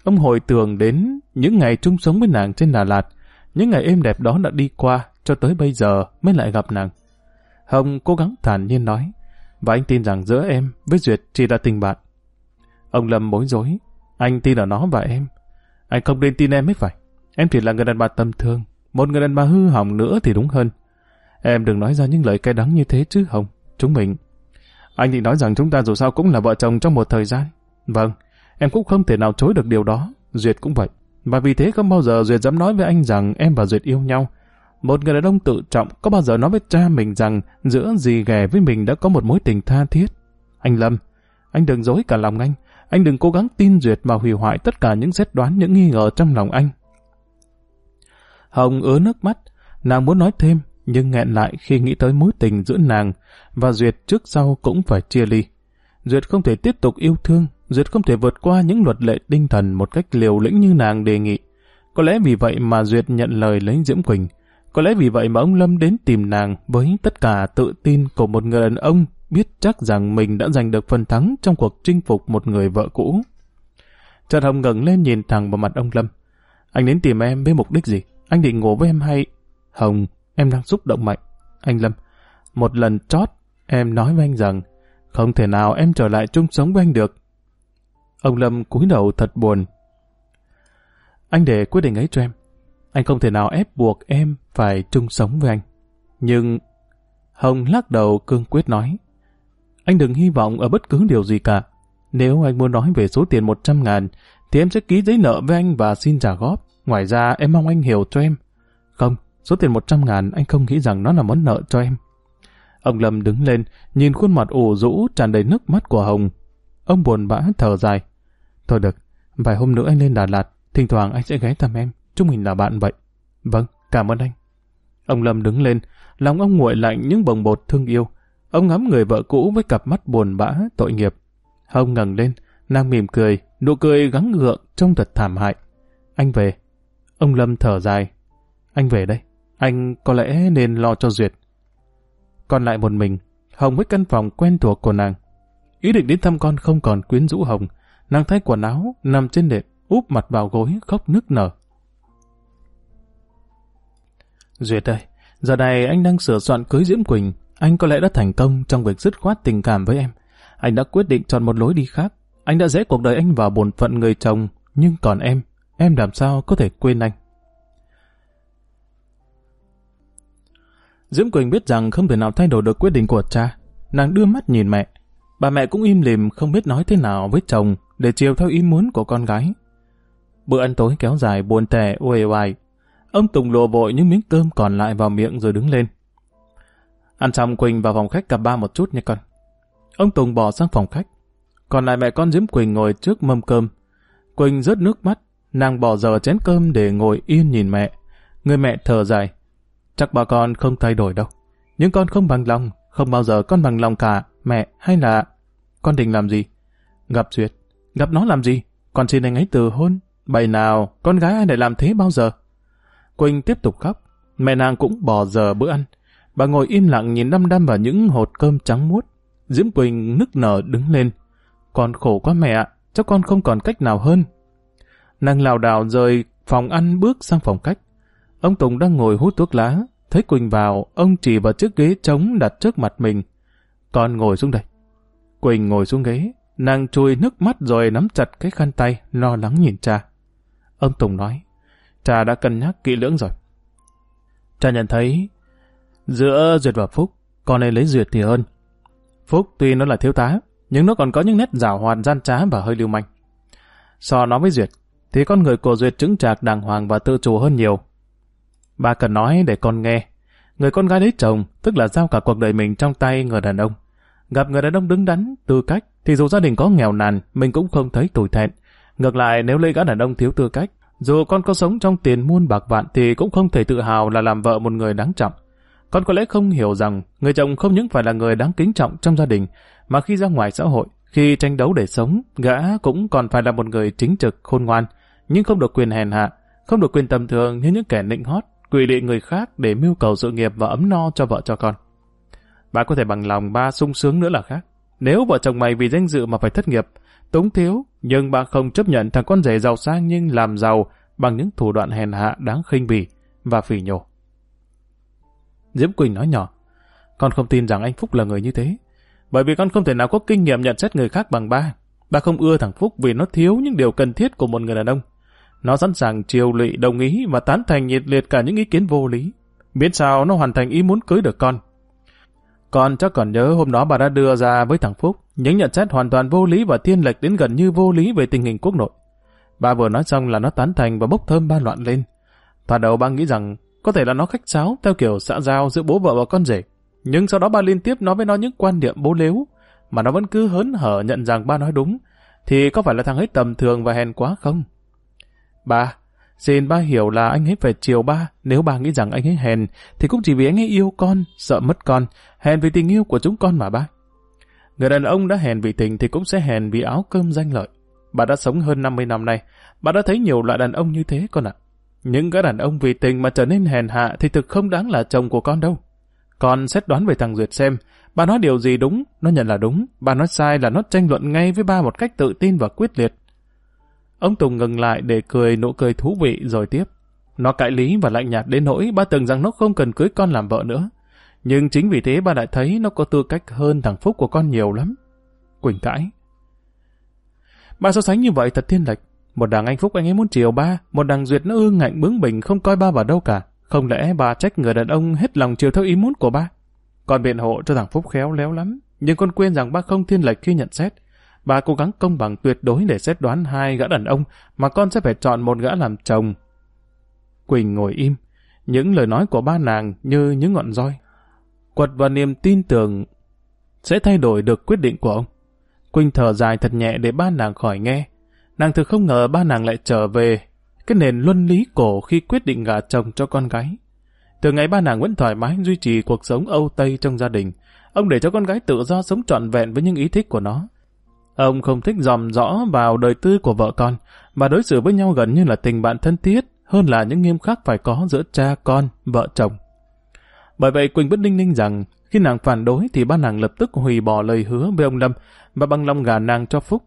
Ông hồi tưởng đến những ngày chung sống với nàng trên Đà Lạt, những ngày êm đẹp đó đã đi qua, cho tới bây giờ mới lại gặp nàng. Hồng cố gắng thản nhiên nói, và anh tin rằng giữa em với Duyệt chỉ là tình bạn. Ông Lâm bối rối, anh tin ở nó và em. Anh không nên tin em mới phải. Em chỉ là người đàn bà tầm thường, một người đàn bà hư hỏng nữa thì đúng hơn. Em đừng nói ra những lời cay đắng như thế chứ Hồng, chúng mình. Anh định nói rằng chúng ta dù sao cũng là vợ chồng trong một thời gian. Vâng, em cũng không thể nào chối được điều đó, Duyệt cũng vậy. Và vì thế không bao giờ Duyệt dám nói với anh rằng em và Duyệt yêu nhau. Một người đàn ông tự trọng có bao giờ nói với cha mình rằng giữa gì ghẻ với mình đã có một mối tình tha thiết. Anh Lâm, anh đừng dối cả lòng anh. Anh đừng cố gắng tin Duyệt mà hủy hoại tất cả những xét đoán, những nghi ngờ trong lòng anh. Hồng ứa nước mắt, nàng muốn nói thêm, nhưng nghẹn lại khi nghĩ tới mối tình giữa nàng và Duyệt trước sau cũng phải chia ly. Duyệt không thể tiếp tục yêu thương, Duyệt không thể vượt qua những luật lệ tinh thần một cách liều lĩnh như nàng đề nghị. Có lẽ vì vậy mà Duyệt nhận lời lấy Diễm Quỳnh. Có lẽ vì vậy mà ông Lâm đến tìm nàng với tất cả tự tin của một người đàn ông biết chắc rằng mình đã giành được phần thắng trong cuộc chinh phục một người vợ cũ. Trần Hồng ngẩng lên nhìn thẳng vào mặt ông Lâm. Anh đến tìm em với mục đích gì? Anh định ngủ với em hay... Hồng, em đang xúc động mạnh. Anh Lâm, một lần chót, em nói với anh rằng không thể nào em trở lại chung sống với anh được. Ông Lâm cúi đầu thật buồn. Anh để quyết định ấy cho em. Anh không thể nào ép buộc em phải chung sống với anh. Nhưng... Hồng lắc đầu cương quyết nói. Anh đừng hy vọng ở bất cứ điều gì cả. Nếu anh muốn nói về số tiền 100 ngàn, thì em sẽ ký giấy nợ với anh và xin trả góp. Ngoài ra em mong anh hiểu cho em. Không, số tiền 100 ngàn anh không nghĩ rằng nó là món nợ cho em. Ông Lâm đứng lên, nhìn khuôn mặt ủ rũ tràn đầy nước mắt của Hồng. Ông buồn bã thở dài. Thôi được, vài hôm nữa anh lên Đà Lạt, thỉnh thoảng anh sẽ ghé thăm em, chúng mình là bạn vậy. Vâng, cảm ơn anh. Ông Lâm đứng lên, lòng ông nguội lạnh những bồng bột thương yêu. Ông ngắm người vợ cũ với cặp mắt buồn bã, tội nghiệp. Hồng ngẩng lên, nàng mỉm cười, nụ cười gắng gượng trông thật thảm hại. Anh về. Ông Lâm thở dài. Anh về đây. Anh có lẽ nên lo cho Duyệt. Còn lại một mình, Hồng với căn phòng quen thuộc của nàng. Ý định đến thăm con không còn quyến rũ Hồng. Nàng thay quần áo, nằm trên đệm, úp mặt vào gối, khóc nức nở. Duyệt ơi, giờ này anh đang sửa soạn cưới Diễm Quỳnh. Anh có lẽ đã thành công trong việc dứt khoát tình cảm với em. Anh đã quyết định chọn một lối đi khác. Anh đã dễ cuộc đời anh vào bổn phận người chồng. Nhưng còn em, em làm sao có thể quên anh? Diễm Quỳnh biết rằng không thể nào thay đổi được quyết định của cha. Nàng đưa mắt nhìn mẹ. Bà mẹ cũng im lìm không biết nói thế nào với chồng để chiều theo ý muốn của con gái. Bữa ăn tối kéo dài buồn tẻ uể oải. Ông Tùng lộ vội những miếng cơm còn lại vào miệng rồi đứng lên. Ăn xong Quỳnh vào phòng khách gặp ba một chút nha con. Ông Tùng bỏ sang phòng khách. Còn lại mẹ con Diễm Quỳnh ngồi trước mâm cơm. Quỳnh rớt nước mắt, nàng bỏ giờ chén cơm để ngồi yên nhìn mẹ. Người mẹ thở dài. Chắc bà con không thay đổi đâu. Nhưng con không bằng lòng, không bao giờ con bằng lòng cả, mẹ hay là... Con định làm gì? Gặp Duyệt. Gặp nó làm gì? Con xin anh ấy từ hôn. Bày nào, con gái ai lại làm thế bao giờ? Quỳnh tiếp tục khóc. Mẹ nàng cũng bỏ giờ bữa ăn. Bà ngồi im lặng nhìn đăm đăm vào những hột cơm trắng muốt. Diễm Quỳnh nức nở đứng lên. Con khổ quá mẹ ạ, chắc con không còn cách nào hơn. Nàng lào đảo rời phòng ăn bước sang phòng khách. Ông Tùng đang ngồi hút thuốc lá. Thấy Quỳnh vào, ông chỉ vào chiếc ghế trống đặt trước mặt mình. Con ngồi xuống đây. Quỳnh ngồi xuống ghế, nàng chui nước mắt rồi nắm chặt cái khăn tay, lo lắng nhìn cha. Ông Tùng nói, cha đã cân nhắc kỹ lưỡng rồi. Cha nhận thấy, giữa Duyệt và Phúc, con nên lấy Duyệt thì hơn. Phúc tuy nó là thiếu tá, nhưng nó còn có những nét giảo hoạt gian trá và hơi lưu manh. So nó với Duyệt, thì con người của Duyệt chứng trạc đàng hoàng và tự chủ hơn nhiều. Bà cần nói để con nghe. Người con gái lấy chồng, tức là giao cả cuộc đời mình trong tay người đàn ông. Gặp người đàn ông đứng đắn, tư cách, thì dù gia đình có nghèo nàn, mình cũng không thấy tủi thẹn. Ngược lại, nếu lấy gã đàn ông thiếu tư cách, dù con có sống trong tiền muôn bạc vạn thì cũng không thể tự hào là làm vợ một người đáng trọng. Con có lẽ không hiểu rằng người chồng không những phải là người đáng kính trọng trong gia đình, mà khi ra ngoài xã hội, khi tranh đấu để sống, gã cũng còn phải là một người chính trực, khôn ngoan, nhưng không được quyền hèn hạ, không được quyền tầm thường như những kẻ nịnh hót, quỷ lị người khác để mưu cầu sự nghiệp và ấm no cho vợ cho con. Bà có thể bằng lòng ba sung sướng nữa là khác. Nếu vợ chồng mày vì danh dự mà phải thất nghiệp, túng thiếu, nhưng bà không chấp nhận thằng con rể giàu sang nhưng làm giàu bằng những thủ đoạn hèn hạ đáng khinh bỉ và phỉ nhổ. Diễm Quỳnh nói nhỏ, con không tin rằng anh Phúc là người như thế, bởi vì con không thể nào có kinh nghiệm nhận xét người khác bằng ba. Ba không ưa thằng Phúc vì nó thiếu những điều cần thiết của một người đàn ông. Nó sẵn sàng chiều lụy đồng ý và tán thành nhiệt liệt cả những ý kiến vô lý. Biết sao nó hoàn thành ý muốn cưới được con. Con chắc còn nhớ hôm đó bà đã đưa ra với thằng Phúc những nhận xét hoàn toàn vô lý và thiên lệch đến gần như vô lý về tình hình quốc nội. Bà vừa nói xong là nó tán thành và bốc thơm ba loạn lên. Thoạt đầu ba nghĩ rằng có thể là nó khách sáo theo kiểu xã giao giữa bố vợ và con rể. Nhưng sau đó ba liên tiếp nói với nó những quan điểm bố lếu, mà nó vẫn cứ hớn hở nhận rằng ba nói đúng, thì có phải là thằng ấy tầm thường và hèn quá không? Ba, xin ba hiểu là anh ấy phải chiều ba, nếu ba nghĩ rằng anh ấy hèn, thì cũng chỉ vì anh ấy yêu con, sợ mất con, hèn vì tình yêu của chúng con mà ba. Người đàn ông đã hèn vì tình thì cũng sẽ hèn vì áo cơm danh lợi. Bà đã sống hơn 50 năm nay, bà đã thấy nhiều loại đàn ông như thế con ạ. Những gã đàn ông vì tình mà trở nên hèn hạ thì thực không đáng là chồng của con đâu. Con xét đoán về thằng Duyệt xem, bà nói điều gì đúng, nó nhận là đúng, bà nói sai là nó tranh luận ngay với ba một cách tự tin và quyết liệt. Ông Tùng ngừng lại để cười nụ cười thú vị rồi tiếp. Nó cãi lý và lạnh nhạt đến nỗi ba từng rằng nó không cần cưới con làm vợ nữa. Nhưng chính vì thế ba lại thấy nó có tư cách hơn thằng Phúc của con nhiều lắm. Quỳnh cãi. Ba so sánh như vậy thật thiên lệch. Một đằng anh Phúc anh ấy muốn chiều ba, một đằng Duyệt nó ương ngạnh bướng bỉnh không coi ba vào đâu cả. Không lẽ bà trách người đàn ông hết lòng chiều theo ý muốn của ba? Còn biện hộ cho thằng Phúc khéo léo lắm, nhưng con quên rằng ba không thiên lệch khi nhận xét. Bà cố gắng công bằng tuyệt đối để xét đoán hai gã đàn ông mà con sẽ phải chọn một gã làm chồng. Quỳnh ngồi im, những lời nói của ba nàng như những ngọn roi. Quật và niềm tin tưởng sẽ thay đổi được quyết định của ông. Quỳnh thở dài thật nhẹ để ba nàng khỏi nghe. Nàng thực không ngờ ba nàng lại trở về cái nền luân lý cổ khi quyết định gả chồng cho con gái. Từ ngày ba nàng vẫn thoải mái duy trì cuộc sống Âu Tây trong gia đình, ông để cho con gái tự do sống trọn vẹn với những ý thích của nó. Ông không thích dòm rõ vào đời tư của vợ con, mà đối xử với nhau gần như là tình bạn thân thiết, hơn là những nghiêm khắc phải có giữa cha con, vợ chồng. Bởi vậy Quỳnh bất ninh ninh rằng, khi nàng phản đối thì ba nàng lập tức hủy bỏ lời hứa với ông Lâm và bằng lòng gả nàng cho Phúc.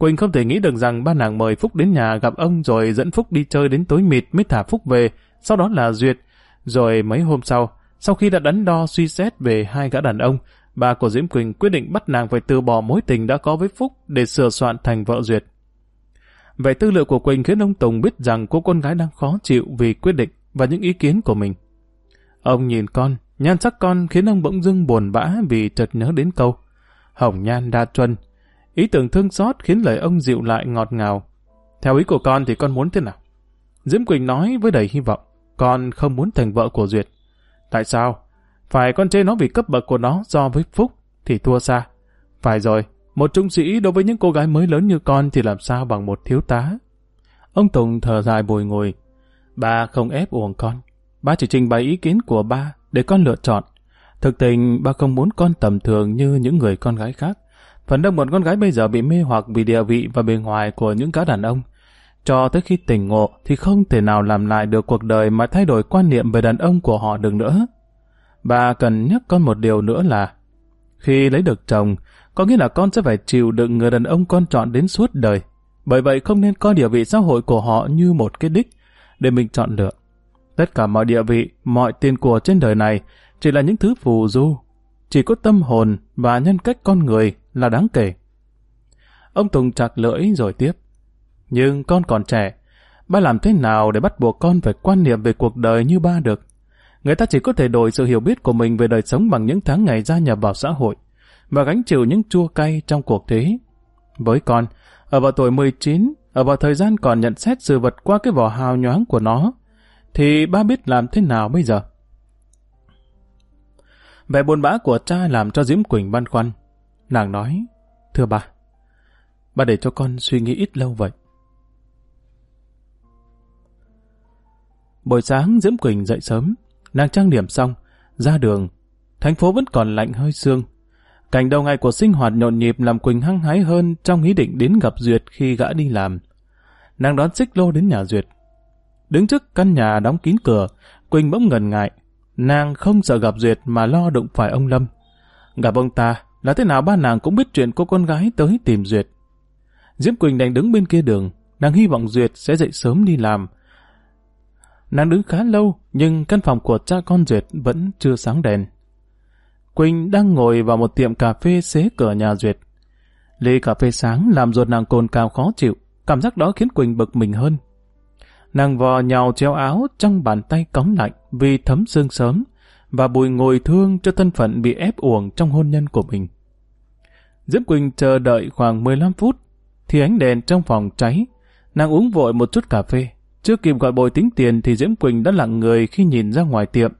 Quỳnh không thể nghĩ được rằng ba nàng mời Phúc đến nhà gặp ông rồi dẫn Phúc đi chơi đến tối mịt mới thả Phúc về, sau đó là Duyệt. Rồi mấy hôm sau, sau khi đã đắn đo suy xét về hai gã đàn ông, bà của Diễm Quỳnh quyết định bắt nàng phải từ bỏ mối tình đã có với Phúc để sửa soạn thành vợ Duyệt. Vậy tư liệu của Quỳnh khiến ông Tùng biết rằng cô con gái đang khó chịu vì quyết định và những ý kiến của mình. Ông nhìn con, nhan sắc con khiến ông bỗng dưng buồn bã vì chợt nhớ đến câu. Hồng nhan đa chuân, Ý tưởng thương xót khiến lời ông dịu lại ngọt ngào. Theo ý của con thì con muốn thế nào? Diễm Quỳnh nói với đầy hy vọng, con không muốn thành vợ của Duyệt. Tại sao? Phải con chê nó vì cấp bậc của nó so với Phúc thì thua xa. Phải rồi, một trung sĩ đối với những cô gái mới lớn như con thì làm sao bằng một thiếu tá. Ông Tùng thở dài bồi ngồi. Ba không ép uổng con. Ba chỉ trình bày ý kiến của ba để con lựa chọn. Thực tình ba không muốn con tầm thường như những người con gái khác. Phần đông một con gái bây giờ bị mê hoặc vì địa vị và bề ngoài của những cá đàn ông. Cho tới khi tỉnh ngộ thì không thể nào làm lại được cuộc đời mà thay đổi quan niệm về đàn ông của họ được nữa. Bà cần nhắc con một điều nữa là khi lấy được chồng, có nghĩa là con sẽ phải chịu đựng người đàn ông con chọn đến suốt đời. Bởi vậy không nên coi địa vị xã hội của họ như một cái đích để mình chọn lựa. Tất cả mọi địa vị, mọi tiền của trên đời này chỉ là những thứ phù du. Chỉ có tâm hồn và nhân cách con người là đáng kể. Ông Tùng chặt lưỡi rồi tiếp. Nhưng con còn trẻ, ba làm thế nào để bắt buộc con phải quan niệm về cuộc đời như ba được? Người ta chỉ có thể đổi sự hiểu biết của mình về đời sống bằng những tháng ngày gia nhập vào xã hội và gánh chịu những chua cay trong cuộc thế. Với con, ở vào tuổi 19, ở vào thời gian còn nhận xét sự vật qua cái vỏ hào nhoáng của nó, thì ba biết làm thế nào bây giờ? Vẻ buồn bã của cha làm cho Diễm Quỳnh băn khoăn. Nàng nói, thưa bà, bà để cho con suy nghĩ ít lâu vậy. Buổi sáng Diễm Quỳnh dậy sớm, nàng trang điểm xong, ra đường. Thành phố vẫn còn lạnh hơi sương. Cảnh đầu ngày của sinh hoạt nhộn nhịp làm Quỳnh hăng hái hơn trong ý định đến gặp Duyệt khi gã đi làm. Nàng đón xích lô đến nhà Duyệt. Đứng trước căn nhà đóng kín cửa, Quỳnh bỗng ngần ngại. Nàng không sợ gặp Duyệt mà lo đụng phải ông Lâm. Gặp ông ta, là thế nào ba nàng cũng biết chuyện cô con gái tới tìm Duyệt. Diễm Quỳnh đành đứng bên kia đường, nàng hy vọng Duyệt sẽ dậy sớm đi làm. Nàng đứng khá lâu, nhưng căn phòng của cha con Duyệt vẫn chưa sáng đèn. Quỳnh đang ngồi vào một tiệm cà phê xế cửa nhà Duyệt. Ly cà phê sáng làm ruột nàng cồn cào khó chịu, cảm giác đó khiến Quỳnh bực mình hơn. Nàng vò nhào treo áo trong bàn tay cóng lạnh vì thấm sương sớm, và bùi ngồi thương cho thân phận bị ép uổng trong hôn nhân của mình. Diễm Quỳnh chờ đợi khoảng 15 phút, thì ánh đèn trong phòng cháy. Nàng uống vội một chút cà phê. Chưa kịp gọi bồi tính tiền thì Diễm Quỳnh đã lặng người khi nhìn ra ngoài tiệm.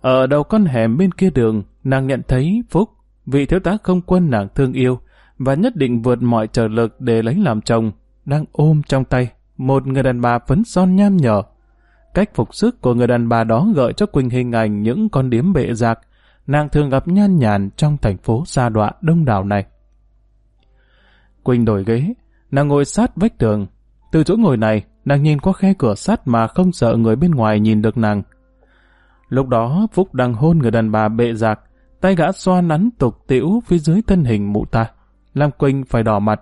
Ở đầu con hẻm bên kia đường, nàng nhận thấy Phúc, vị thiếu tá không quân nàng thương yêu, và nhất định vượt mọi trở lực để lấy làm chồng, đang ôm trong tay một người đàn bà phấn son nham nhở. Cách phục sức của người đàn bà đó gợi cho Quỳnh hình ảnh những con điếm bệ giặc, nàng thường gặp nhan nhàn trong thành phố xa đọa đông đảo này. Quỳnh đổi ghế, nàng ngồi sát vách tường. Từ chỗ ngồi này, nàng nhìn qua khe cửa sắt mà không sợ người bên ngoài nhìn được nàng. Lúc đó Phúc đang hôn người đàn bà bệ giặc, tay gã xoa nắn tục tiểu phía dưới thân hình mụ ta, làm Quỳnh phải đỏ mặt.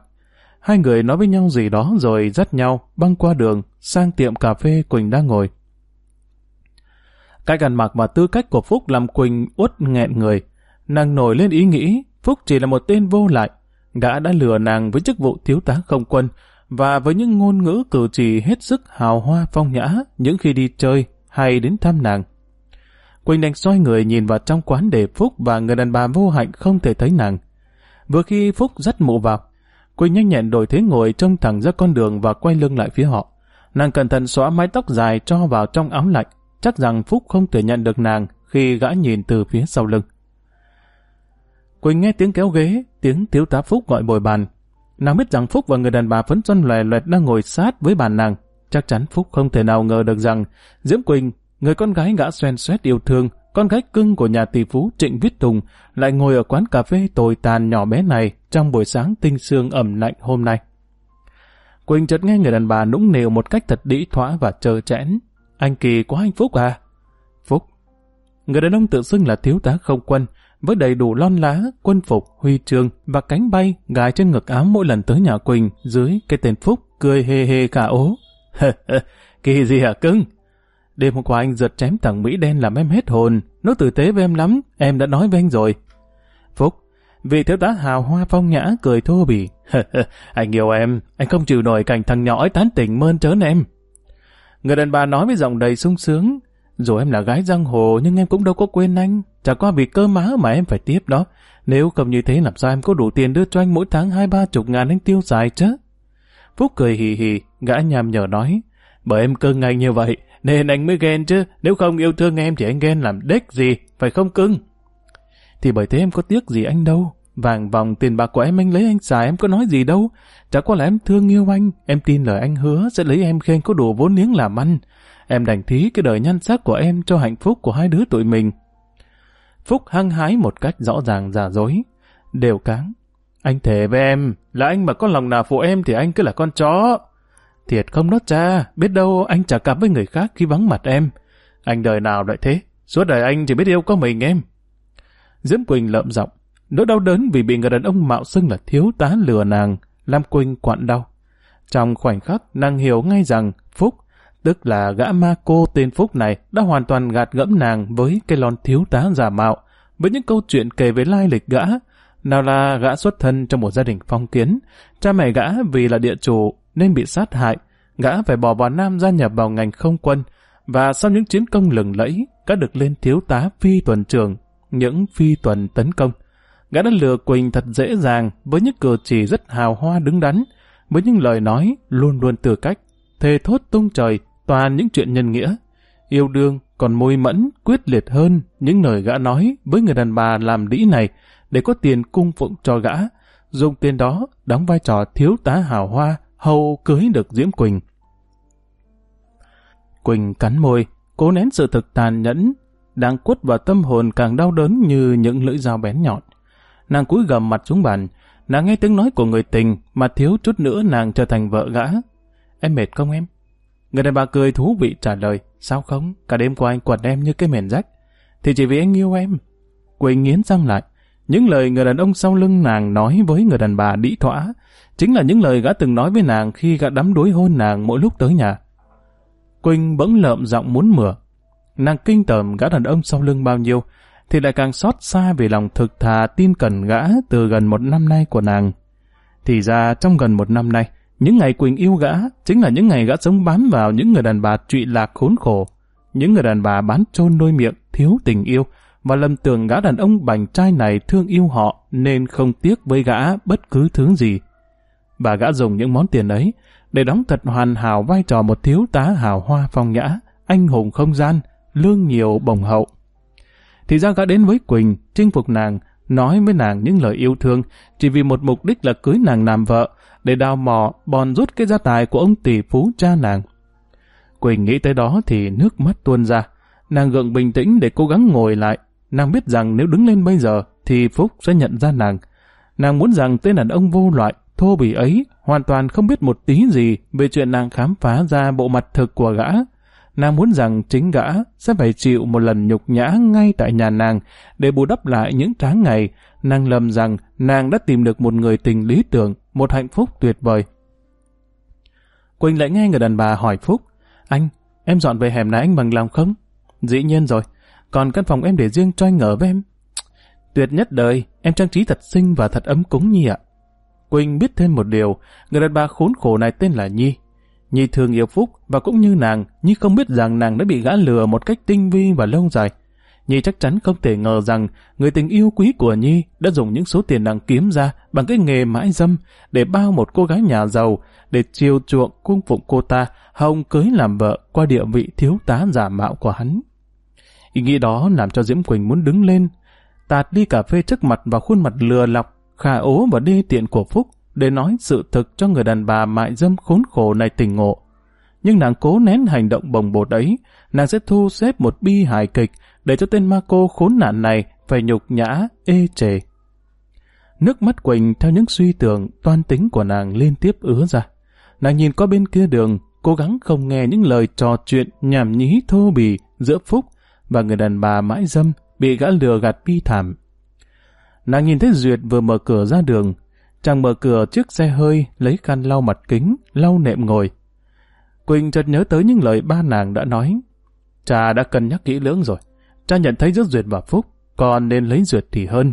Hai người nói với nhau gì đó rồi dắt nhau băng qua đường sang tiệm cà phê Quỳnh đang ngồi. Cách ăn mặc và tư cách của Phúc làm Quỳnh uất nghẹn người. Nàng nổi lên ý nghĩ Phúc chỉ là một tên vô lại. Gã đã lừa nàng với chức vụ thiếu tá không quân và với những ngôn ngữ cử chỉ hết sức hào hoa phong nhã những khi đi chơi hay đến thăm nàng. Quỳnh đành xoay người nhìn vào trong quán để Phúc và người đàn bà vô hạnh không thể thấy nàng. Vừa khi Phúc dắt mụ vào, Quỳnh nhanh nhẹn đổi thế ngồi trông thẳng ra con đường và quay lưng lại phía họ. Nàng cẩn thận xóa mái tóc dài cho vào trong áo lạnh, chắc rằng Phúc không thể nhận được nàng khi gã nhìn từ phía sau lưng. Quỳnh nghe tiếng kéo ghế, tiếng thiếu tá Phúc gọi bồi bàn. Nàng biết rằng Phúc và người đàn bà phấn xuân lòe loẹt đang ngồi sát với bàn nàng. Chắc chắn Phúc không thể nào ngờ được rằng Diễm Quỳnh, người con gái gã xoen xoét yêu thương, con gái cưng của nhà tỷ phú Trịnh Viết Tùng, lại ngồi ở quán cà phê tồi tàn nhỏ bé này trong buổi sáng tinh sương ẩm lạnh hôm nay. Quỳnh chợt nghe người đàn bà nũng nịu một cách thật đĩ thoã và trơ chẽn. Anh Kỳ có hạnh phúc à? Phúc. Người đàn ông tự xưng là thiếu tá không quân, với đầy đủ lon lá, quân phục, huy chương và cánh bay gài trên ngực áo mỗi lần tới nhà Quỳnh dưới cái tên Phúc cười hề hề cả ố. Kỳ gì hả cưng? Đêm hôm qua anh giật chém thằng Mỹ đen làm em hết hồn, nó tử tế với em lắm, em đã nói với anh rồi. Phúc, vị thiếu tá hào hoa phong nhã cười thô bỉ. anh yêu em, anh không chịu nổi cảnh thằng nhỏ ấy tán tỉnh mơn trớn em. Người đàn bà nói với giọng đầy sung sướng, dù em là gái giang hồ nhưng em cũng đâu có quên anh. Chả qua vì cơ má mà em phải tiếp đó. Nếu không như thế làm sao em có đủ tiền đưa cho anh mỗi tháng hai ba chục ngàn anh tiêu xài chứ? Phúc cười hì hì, gã nhàm nhở nói. Bởi em cơ anh như vậy, nên anh mới ghen chứ. Nếu không yêu thương em thì anh ghen làm đếch gì, phải không cưng? Thì bởi thế em có tiếc gì anh đâu. Vàng vòng tiền bạc của em anh lấy anh xài em có nói gì đâu. Chả có là em thương yêu anh, em tin lời anh hứa sẽ lấy em khen có đủ vốn liếng làm ăn. Em đành thí cái đời nhân sắc của em cho hạnh phúc của hai đứa tụi mình. Phúc hăng hái một cách rõ ràng giả dối. Đều cáng. Anh thề với em, là anh mà có lòng nào phụ em thì anh cứ là con chó. Thiệt không đó cha, biết đâu anh chả cặp với người khác khi vắng mặt em. Anh đời nào lại thế, suốt đời anh chỉ biết yêu có mình em. Diễm Quỳnh lợm giọng, nỗi đau đớn vì bị người đàn ông mạo xưng là thiếu tá lừa nàng, làm Quỳnh quặn đau. Trong khoảnh khắc, nàng hiểu ngay rằng Phúc, tức là gã ma cô tên Phúc này đã hoàn toàn gạt gẫm nàng với cái lon thiếu tá giả mạo, với những câu chuyện kể về lai lịch gã, nào là gã xuất thân trong một gia đình phong kiến, cha mẹ gã vì là địa chủ nên bị sát hại, gã phải bỏ vào Nam gia nhập vào ngành không quân, và sau những chiến công lừng lẫy, gã được lên thiếu tá phi tuần trường, những phi tuần tấn công. Gã đã lừa Quỳnh thật dễ dàng với những cử chỉ rất hào hoa đứng đắn, với những lời nói luôn luôn từ cách, thề thốt tung trời, toàn những chuyện nhân nghĩa. Yêu đương còn môi mẫn, quyết liệt hơn những lời gã nói với người đàn bà làm đĩ này để có tiền cung phụng cho gã, dùng tiền đó đóng vai trò thiếu tá hào hoa, hầu cưới được Diễm Quỳnh. Quỳnh cắn môi, cố nén sự thực tàn nhẫn, đang quất vào tâm hồn càng đau đớn như những lưỡi dao bén nhọn. Nàng cúi gầm mặt xuống bàn, nàng nghe tiếng nói của người tình mà thiếu chút nữa nàng trở thành vợ gã. Em mệt không em? Người đàn bà cười thú vị trả lời, sao không? Cả đêm qua anh quật em như cái mền rách. Thì chỉ vì anh yêu em. Quỳnh nghiến răng lại, Những lời người đàn ông sau lưng nàng nói với người đàn bà đĩ thỏa, chính là những lời gã từng nói với nàng khi gã đắm đuối hôn nàng mỗi lúc tới nhà. Quỳnh bỗng lợm giọng muốn mửa. Nàng kinh tởm gã đàn ông sau lưng bao nhiêu, thì lại càng xót xa vì lòng thực thà tin cẩn gã từ gần một năm nay của nàng. Thì ra trong gần một năm nay, những ngày Quỳnh yêu gã chính là những ngày gã sống bám vào những người đàn bà trụy lạc khốn khổ, những người đàn bà bán trôn đôi miệng, thiếu tình yêu, và lầm tưởng gã đàn ông bành trai này thương yêu họ nên không tiếc với gã bất cứ thứ gì. Và gã dùng những món tiền ấy để đóng thật hoàn hảo vai trò một thiếu tá hào hoa phong nhã, anh hùng không gian, lương nhiều bồng hậu. Thì ra gã đến với Quỳnh, chinh phục nàng, nói với nàng những lời yêu thương, chỉ vì một mục đích là cưới nàng làm vợ, để đào mò, bòn rút cái gia tài của ông tỷ phú cha nàng. Quỳnh nghĩ tới đó thì nước mắt tuôn ra. Nàng gượng bình tĩnh để cố gắng ngồi lại. Nàng biết rằng nếu đứng lên bây giờ thì Phúc sẽ nhận ra nàng. Nàng muốn rằng tên đàn ông vô loại, thô bỉ ấy hoàn toàn không biết một tí gì về chuyện nàng khám phá ra bộ mặt thực của gã. Nàng muốn rằng chính gã sẽ phải chịu một lần nhục nhã ngay tại nhà nàng để bù đắp lại những tháng ngày nàng lầm rằng nàng đã tìm được một người tình lý tưởng, một hạnh phúc tuyệt vời. Quỳnh lại nghe người đàn bà hỏi Phúc, anh, em dọn về hẻm này anh bằng lòng không? Dĩ nhiên rồi, còn căn phòng em để riêng cho anh ở với em. Tuyệt nhất đời, em trang trí thật xinh và thật ấm cúng nhỉ ạ. Quỳnh biết thêm một điều, người đàn bà khốn khổ này tên là Nhi. Nhi thường yêu Phúc và cũng như nàng, Nhi không biết rằng nàng đã bị gã lừa một cách tinh vi và lâu dài. Nhi chắc chắn không thể ngờ rằng người tình yêu quý của Nhi đã dùng những số tiền nàng kiếm ra bằng cái nghề mãi dâm để bao một cô gái nhà giàu để chiều chuộng cung phụng cô ta hồng cưới làm vợ qua địa vị thiếu tá giả mạo của hắn. Ý nghĩ đó làm cho Diễm Quỳnh muốn đứng lên, tạt đi cà phê trước mặt và khuôn mặt lừa lọc, khả ố và đê tiện của Phúc để nói sự thực cho người đàn bà mại dâm khốn khổ này tỉnh ngộ. Nhưng nàng cố nén hành động bồng bột ấy, nàng sẽ thu xếp một bi hài kịch để cho tên ma cô khốn nạn này phải nhục nhã, ê chề. Nước mắt Quỳnh theo những suy tưởng, toan tính của nàng liên tiếp ứa ra. Nàng nhìn qua bên kia đường, cố gắng không nghe những lời trò chuyện nhảm nhí thô bì giữa Phúc và người đàn bà mãi dâm bị gã lừa gạt bi thảm. Nàng nhìn thấy Duyệt vừa mở cửa ra đường, chàng mở cửa chiếc xe hơi, lấy khăn lau mặt kính, lau nệm ngồi. Quỳnh chợt nhớ tới những lời ba nàng đã nói. Cha đã cân nhắc kỹ lưỡng rồi. Cha nhận thấy giữa Duyệt và Phúc, còn nên lấy Duyệt thì hơn.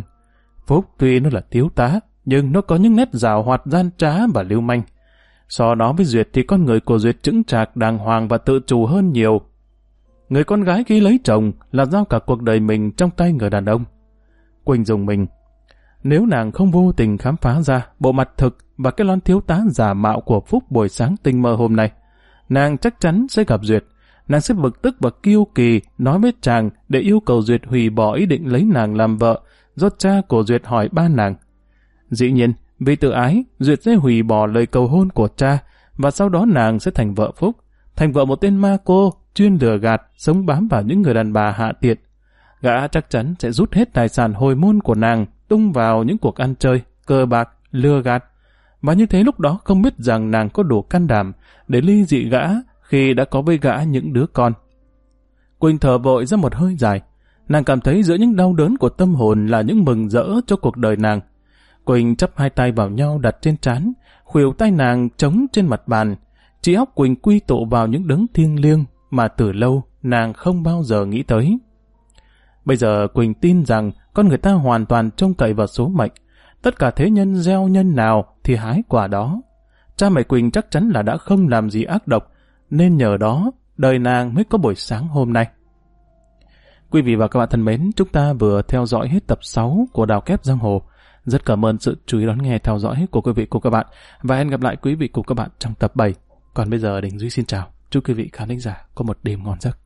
Phúc tuy nó là thiếu tá, nhưng nó có những nét rào hoạt gian trá và lưu manh. So đó với Duyệt thì con người của Duyệt chững chạc đàng hoàng và tự chủ hơn nhiều. Người con gái khi lấy chồng là giao cả cuộc đời mình trong tay người đàn ông. Quỳnh dùng mình. Nếu nàng không vô tình khám phá ra bộ mặt thực và cái lon thiếu tá giả mạo của Phúc buổi sáng tinh mơ hôm nay, nàng chắc chắn sẽ gặp Duyệt. Nàng sẽ bực tức và kiêu kỳ nói với chàng để yêu cầu Duyệt hủy bỏ ý định lấy nàng làm vợ, do cha của Duyệt hỏi ba nàng. Dĩ nhiên, vì tự ái, Duyệt sẽ hủy bỏ lời cầu hôn của cha, và sau đó nàng sẽ thành vợ Phúc, thành vợ một tên ma cô, chuyên lừa gạt, sống bám vào những người đàn bà hạ tiện. Gã chắc chắn sẽ rút hết tài sản hồi môn của nàng, tung vào những cuộc ăn chơi, cờ bạc, lừa gạt. Và như thế lúc đó không biết rằng nàng có đủ can đảm để ly dị gã khi đã có với gã những đứa con. Quỳnh thở vội ra một hơi dài. Nàng cảm thấy giữa những đau đớn của tâm hồn là những mừng rỡ cho cuộc đời nàng. Quỳnh chấp hai tay vào nhau đặt trên trán, khuỷu tay nàng trống trên mặt bàn. Chị óc Quỳnh quy tụ vào những đấng thiêng liêng mà từ lâu nàng không bao giờ nghĩ tới. Bây giờ Quỳnh tin rằng con người ta hoàn toàn trông cậy vào số mệnh. Tất cả thế nhân gieo nhân nào thì hái quả đó. Cha mẹ Quỳnh chắc chắn là đã không làm gì ác độc, nên nhờ đó đời nàng mới có buổi sáng hôm nay. Quý vị và các bạn thân mến, chúng ta vừa theo dõi hết tập 6 của Đào Kép Giang Hồ. Rất cảm ơn sự chú ý đón nghe theo dõi của quý vị cùng các bạn và hẹn gặp lại quý vị cùng các bạn trong tập 7. Còn bây giờ Đình Duy xin chào. Chúc quý vị khán thính giả có một đêm ngon giấc.